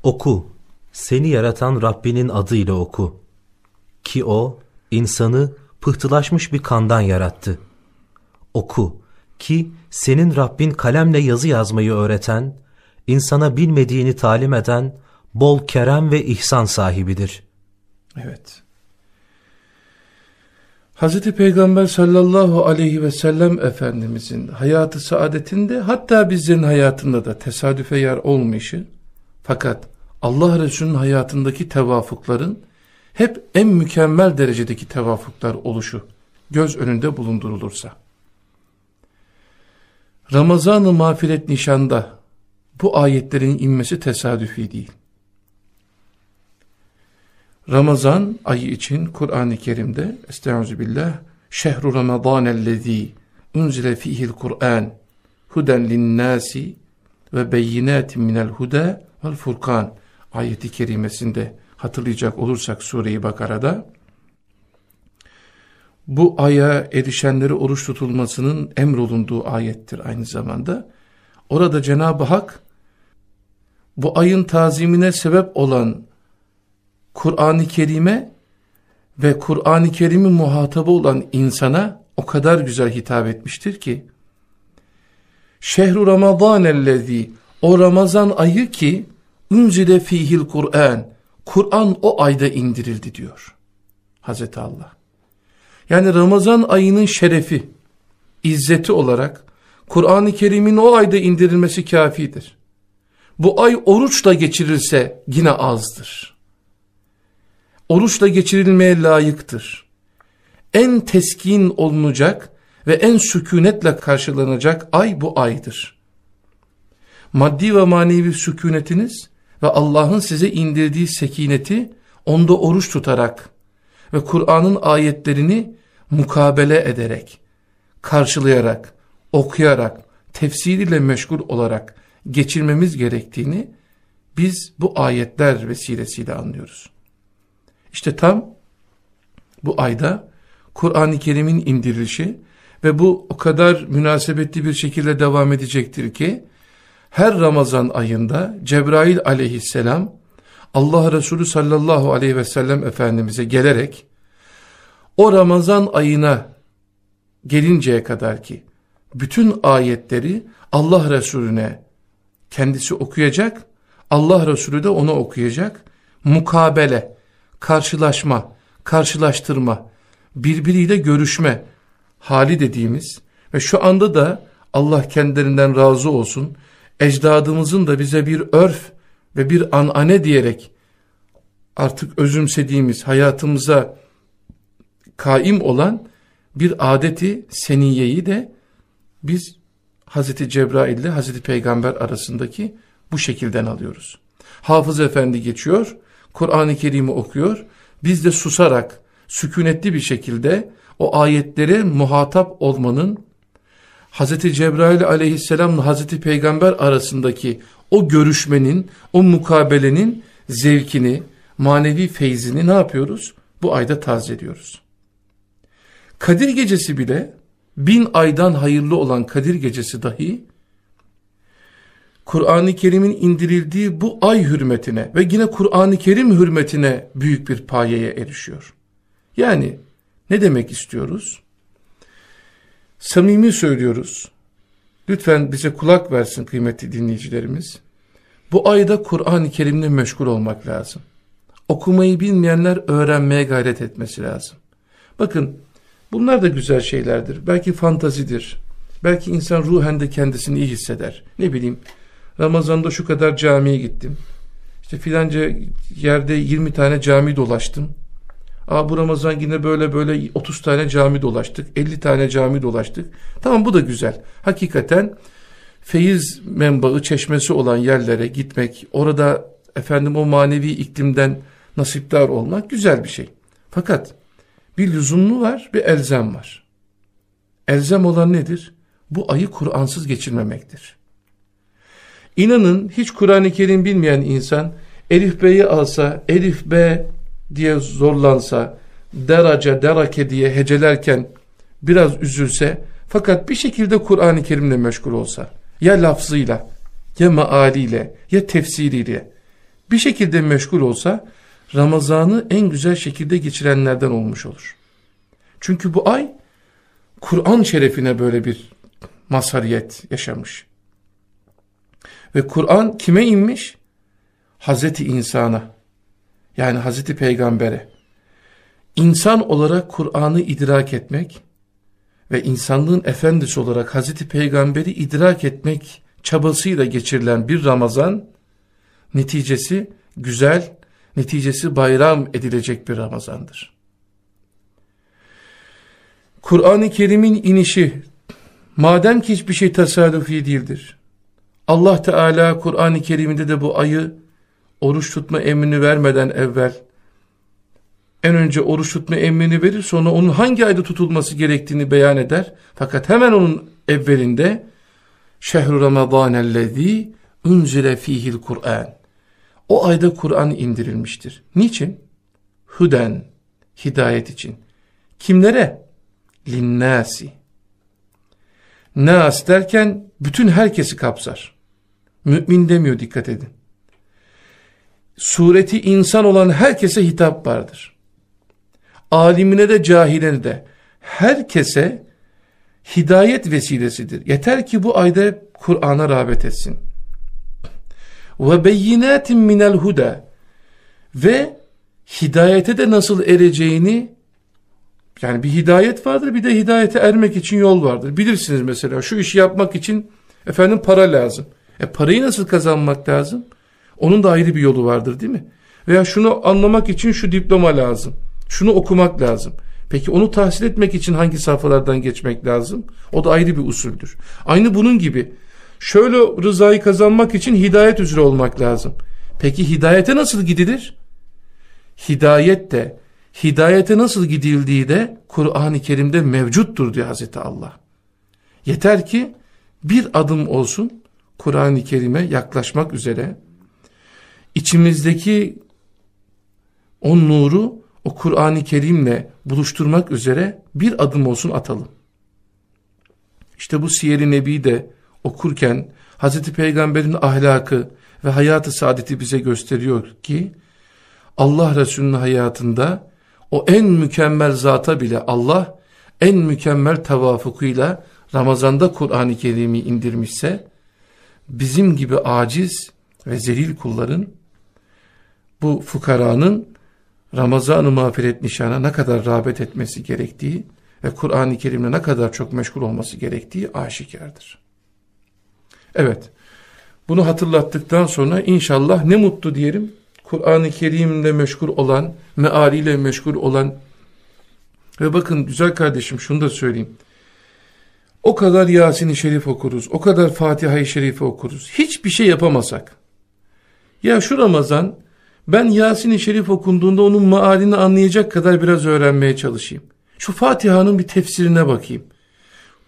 Oku seni yaratan Rabbinin adıyla oku. Ki o insanı pıhtılaşmış bir kandan yarattı. Oku ki senin Rabbin kalemle yazı yazmayı öğreten, insana bilmediğini talim eden, bol kerem ve ihsan sahibidir. Evet. Hz. Peygamber sallallahu aleyhi ve sellem Efendimizin hayatı saadetinde hatta bizlerin hayatında da tesadüfe yer olmayışı fakat Allah Resulü'nün hayatındaki tevafukların hep en mükemmel derecedeki tevafuklar oluşu göz önünde bulundurulursa. Ramazan-ı mağfiret nişanda bu ayetlerin inmesi tesadüfi değil. Ramazan ayı için Kur'an-ı Kerim'de Estağfirullah Şehru Ramazanellezî unzile fihil Kur'an huden linnâsi ve beyinatin minel huda vel furkan ayeti kerimesinde hatırlayacak olursak Sure-i Bakara'da bu aya erişenleri oruç tutulmasının emrolunduğu ayettir aynı zamanda. Orada Cenab-ı Hak bu ayın tazimine sebep olan Kur'an-ı Kerim'e ve Kur'an-ı Kerim'in muhatabı olan insana o kadar güzel hitap etmiştir ki Şehru Ramazan ellezî o Ramazan ayı ki unzile fihil Kur'an Kur'an o ayda indirildi diyor Hazreti Allah. Yani Ramazan ayının şerefi, izzeti olarak Kur'an-ı Kerim'in o ayda indirilmesi kafidir. Bu ay oruçla geçirilse yine azdır. Oruçla geçirilmeye layıktır. En teskin olunacak ve en sükunetle karşılanacak ay bu aydır. Maddi ve manevi sükunetiniz ve Allah'ın size indirdiği sekineti onda oruç tutarak ve Kur'an'ın ayetlerini mukabele ederek, karşılayarak, okuyarak, tefsiriyle meşgul olarak geçirmemiz gerektiğini biz bu ayetler vesilesiyle anlıyoruz. İşte tam bu ayda Kur'an-ı Kerim'in indirilişi ve bu o kadar münasebetli bir şekilde devam edecektir ki her Ramazan ayında Cebrail aleyhisselam Allah Resulü sallallahu aleyhi ve sellem Efendimiz'e gelerek o Ramazan ayına gelinceye kadar ki bütün ayetleri Allah Resulüne kendisi okuyacak, Allah Resulü de onu okuyacak. Mukabele, karşılaşma, karşılaştırma, birbiriyle görüşme hali dediğimiz ve şu anda da Allah kendilerinden razı olsun, ecdadımızın da bize bir örf ve bir anane diyerek artık özümsediğimiz hayatımıza kaim olan bir adeti seniyeyi de biz Hazreti Cebrail ile Hazreti Peygamber arasındaki bu şekilden alıyoruz. Hafız Efendi geçiyor, Kur'an-ı Kerim'i okuyor, biz de susarak, sükunetli bir şekilde o ayetlere muhatap olmanın, Hazreti Cebrail aleyhisselamla Hazreti Peygamber arasındaki o görüşmenin, o mukabelenin zevkini, manevi feyzini ne yapıyoruz? Bu ayda tazeliyoruz. Kadir gecesi bile bin aydan hayırlı olan Kadir gecesi dahi Kur'an-ı Kerim'in indirildiği bu ay hürmetine ve yine Kur'an-ı Kerim hürmetine büyük bir payeye erişiyor. Yani ne demek istiyoruz? Samimi söylüyoruz. Lütfen bize kulak versin kıymetli dinleyicilerimiz. Bu ayda Kur'an-ı Kerim'le meşgul olmak lazım. Okumayı bilmeyenler öğrenmeye gayret etmesi lazım. Bakın Bunlar da güzel şeylerdir. Belki fantazidir. Belki insan ruhen de kendisini iyi hisseder. Ne bileyim Ramazan'da şu kadar camiye gittim. İşte filanca yerde 20 tane cami dolaştım. Aa bu Ramazan yine böyle böyle 30 tane cami dolaştık. 50 tane cami dolaştık. Tamam bu da güzel. Hakikaten feyiz menbaı çeşmesi olan yerlere gitmek, orada efendim o manevi iklimden nasipdar olmak güzel bir şey. Fakat bir lüzumlu var, bir elzem var. Elzem olan nedir? Bu ayı Kur'ansız geçirmemektir. İnanın hiç Kur'an-ı Kerim bilmeyen insan Elif B'yi alsa, Elif B diye zorlansa, derace, derake diye hecelerken biraz üzülse, fakat bir şekilde Kur'an-ı Kerim'le meşgul olsa, ya lafzıyla, ya maaliyle, ya tefsiriyle, bir şekilde meşgul olsa, Ramazan'ı en güzel şekilde geçirenlerden olmuş olur. Çünkü bu ay Kur'an şerefine böyle bir mazhariyet yaşamış. Ve Kur'an kime inmiş? Hazreti insana yani Hazreti Peygamber'e. İnsan olarak Kur'an'ı idrak etmek ve insanlığın efendisi olarak Hazreti Peygamber'i idrak etmek çabasıyla geçirilen bir Ramazan neticesi güzel neticesi bayram edilecek bir Ramazandır. Kur'an-ı Kerim'in inişi Madem ki hiçbir şey tesadüfi değildir. Allah Teala Kur'an-ı Kerim'de de bu ayı oruç tutma emrini vermeden evvel en önce oruç tutma emrini verir sonra onun hangi ayda tutulması gerektiğini beyan eder. Fakat hemen onun evvelinde şehru ramazanellezî unzile fihil Kur'an. O ayda Kur'an indirilmiştir. Niçin? Hüden, hidayet için. Kimlere? Linnâsi. Nas derken bütün herkesi kapsar. Mümin demiyor dikkat edin. Sureti insan olan herkese hitap vardır. Alimine de cahiline de herkese hidayet vesilesidir. Yeter ki bu ayda Kur'an'a rağbet etsin. Ve beyinatin minel huda ve hidayete de nasıl ereceğini yani bir hidayet vardır bir de hidayete ermek için yol vardır. Bilirsiniz mesela şu işi yapmak için efendim para lazım. E parayı nasıl kazanmak lazım? Onun da ayrı bir yolu vardır değil mi? Veya şunu anlamak için şu diploma lazım. Şunu okumak lazım. Peki onu tahsil etmek için hangi safhalardan geçmek lazım? O da ayrı bir usuldür. Aynı bunun gibi. Şöyle rızayı kazanmak için hidayet üzere olmak lazım. Peki hidayete nasıl gidilir? Hidayet de, hidayete nasıl gidildiği de Kur'an-ı Kerim'de mevcuttur diyor Hazreti Allah. Yeter ki bir adım olsun Kur'an-ı Kerim'e yaklaşmak üzere içimizdeki o nuru o Kur'an-ı Kerim'le buluşturmak üzere bir adım olsun atalım. İşte bu Siyer-i Nebi'yi de okurken Hazreti Peygamber'in ahlakı ve hayatı saadeti bize gösteriyor ki Allah Resulü'nün hayatında o en mükemmel zata bile Allah en mükemmel tevafukuyla Ramazan'da Kur'an-ı Kerim'i indirmişse bizim gibi aciz ve zelil kulların bu fukaranın Ramazan-ı mağfiret nişana ne kadar rağbet etmesi gerektiği ve Kur'an-ı Kerim'le ne kadar çok meşgul olması gerektiği aşikardır. Evet, bunu hatırlattıktan sonra inşallah ne mutlu diyelim, Kur'an-ı Kerim'le meşgul olan, mealiyle meşgul olan ve bakın güzel kardeşim şunu da söyleyeyim. O kadar Yasin-i Şerif okuruz, o kadar Fatiha-i Şerif okuruz. Hiçbir şey yapamasak. Ya şu Ramazan ben Yasin-i Şerif okunduğunda onun mealini anlayacak kadar biraz öğrenmeye çalışayım. Şu Fatiha'nın bir tefsirine bakayım.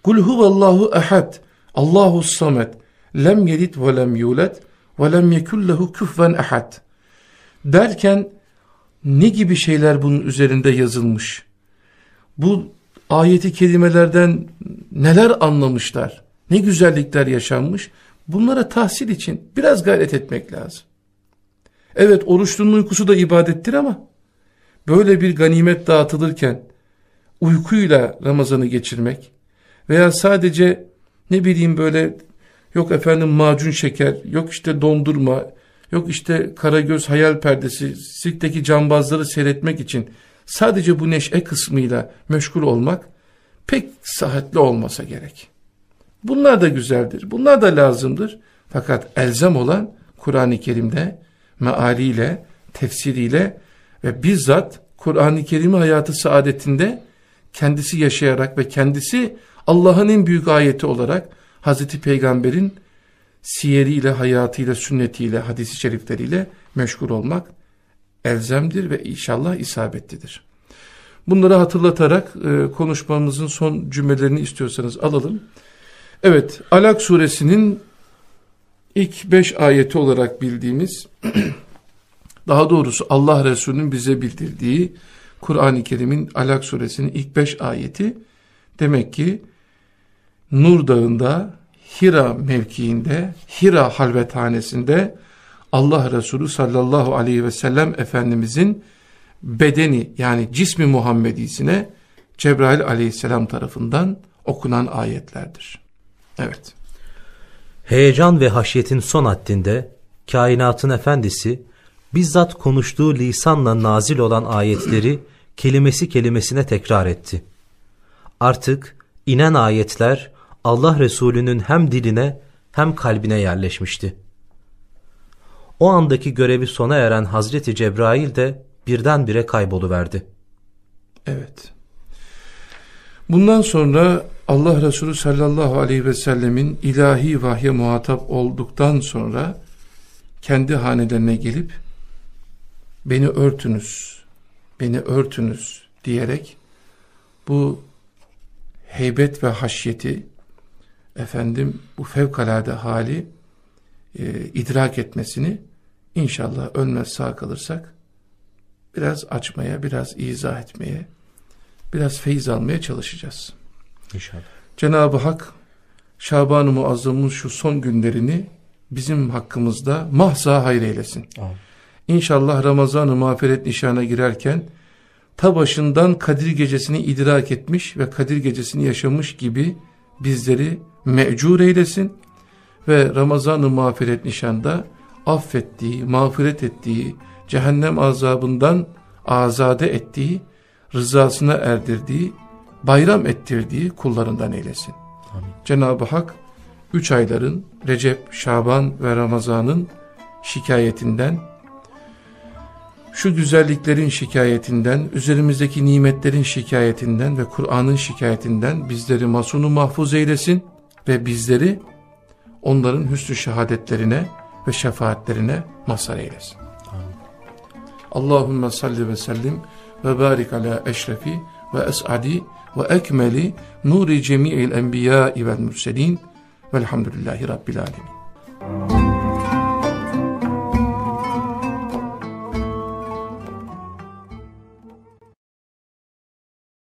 Kul huvallahu ehad, Allahu samet, lem yelit ve lem yulet ve lem yekullehu küffen ehad. Derken ne gibi şeyler bunun üzerinde yazılmış? Bu ayeti kelimelerden neler anlamışlar? Ne güzellikler yaşanmış? Bunlara tahsil için biraz gayret etmek lazım. Evet oruçlunun uykusu da ibadettir ama böyle bir ganimet dağıtılırken uykuyla Ramazan'ı geçirmek veya sadece ne bileyim böyle yok efendim macun şeker, yok işte dondurma, yok işte karagöz hayal perdesi, sirkteki cambazları seyretmek için sadece bu neşe kısmıyla meşgul olmak pek sıhhatli olmasa gerek. Bunlar da güzeldir, bunlar da lazımdır. Fakat elzem olan Kur'an-ı Kerim'de mealiyle, tefsiriyle ve bizzat Kur'an-ı Kerim hayatı saadetinde kendisi yaşayarak ve kendisi Allah'ın en büyük ayeti olarak Hazreti Peygamber'in siyeriyle, hayatıyla, sünnetiyle, hadisi şerifleriyle meşgul olmak elzemdir ve inşallah isabetlidir. Bunları hatırlatarak e, konuşmamızın son cümlelerini istiyorsanız alalım. Evet, Alak suresinin ilk beş ayeti olarak bildiğimiz, *clears throat* daha doğrusu Allah Resulü'nün bize bildirdiği Kur'an-ı Kerim'in Alak suresinin ilk beş ayeti, demek ki Nur Dağı'nda, Hira mevkiinde, Hira halvethanesinde Allah Resulü sallallahu aleyhi ve sellem Efendimizin bedeni yani cismi Muhammedisine Cebrail aleyhisselam tarafından okunan ayetlerdir. Evet. Heyecan ve haşyetin son haddinde kainatın efendisi bizzat konuştuğu lisanla nazil olan ayetleri kelimesi kelimesine tekrar etti. Artık inen ayetler Allah Resulü'nün hem diline hem kalbine yerleşmişti. O andaki görevi sona eren Hazreti Cebrail de birdenbire kayboluverdi. Evet. Bundan sonra Allah Resulü sallallahu aleyhi ve sellemin ilahi vahye muhatap olduktan sonra kendi hanelerine gelip beni örtünüz, beni örtünüz diyerek bu heybet ve haşyeti efendim bu fevkalade hali e, idrak etmesini inşallah ölmez sağ kalırsak biraz açmaya, biraz izah etmeye, biraz feyiz almaya çalışacağız. İnşallah. Cenab-ı Hak Şaban-ı Muazzam'ın şu son günlerini bizim hakkımızda mahza hayır eylesin. Amin. İnşallah Ramazan-ı mağfiret nişana girerken ta başından Kadir gecesini idrak etmiş ve Kadir gecesini yaşamış gibi bizleri mecur eylesin ve Ramazan-ı mağfiret nişanda affettiği, mağfiret ettiği, cehennem azabından azade ettiği, rızasına erdirdiği, bayram ettirdiği kullarından eylesin. Cenab-ı Hak üç ayların Recep, Şaban ve Ramazan'ın şikayetinden, şu güzelliklerin şikayetinden, üzerimizdeki nimetlerin şikayetinden ve Kur'an'ın şikayetinden bizleri masunu mahfuz eylesin ve bizleri onların hüsnü şehadetlerine ve şefaatlerine mazhar eylesin. Allahümme salli ve sellim ve barik ala eşrefi ve es'adi ve ekmeli nuri cemi'il enbiya'i vel mürselin velhamdülillahi rabbil alemin.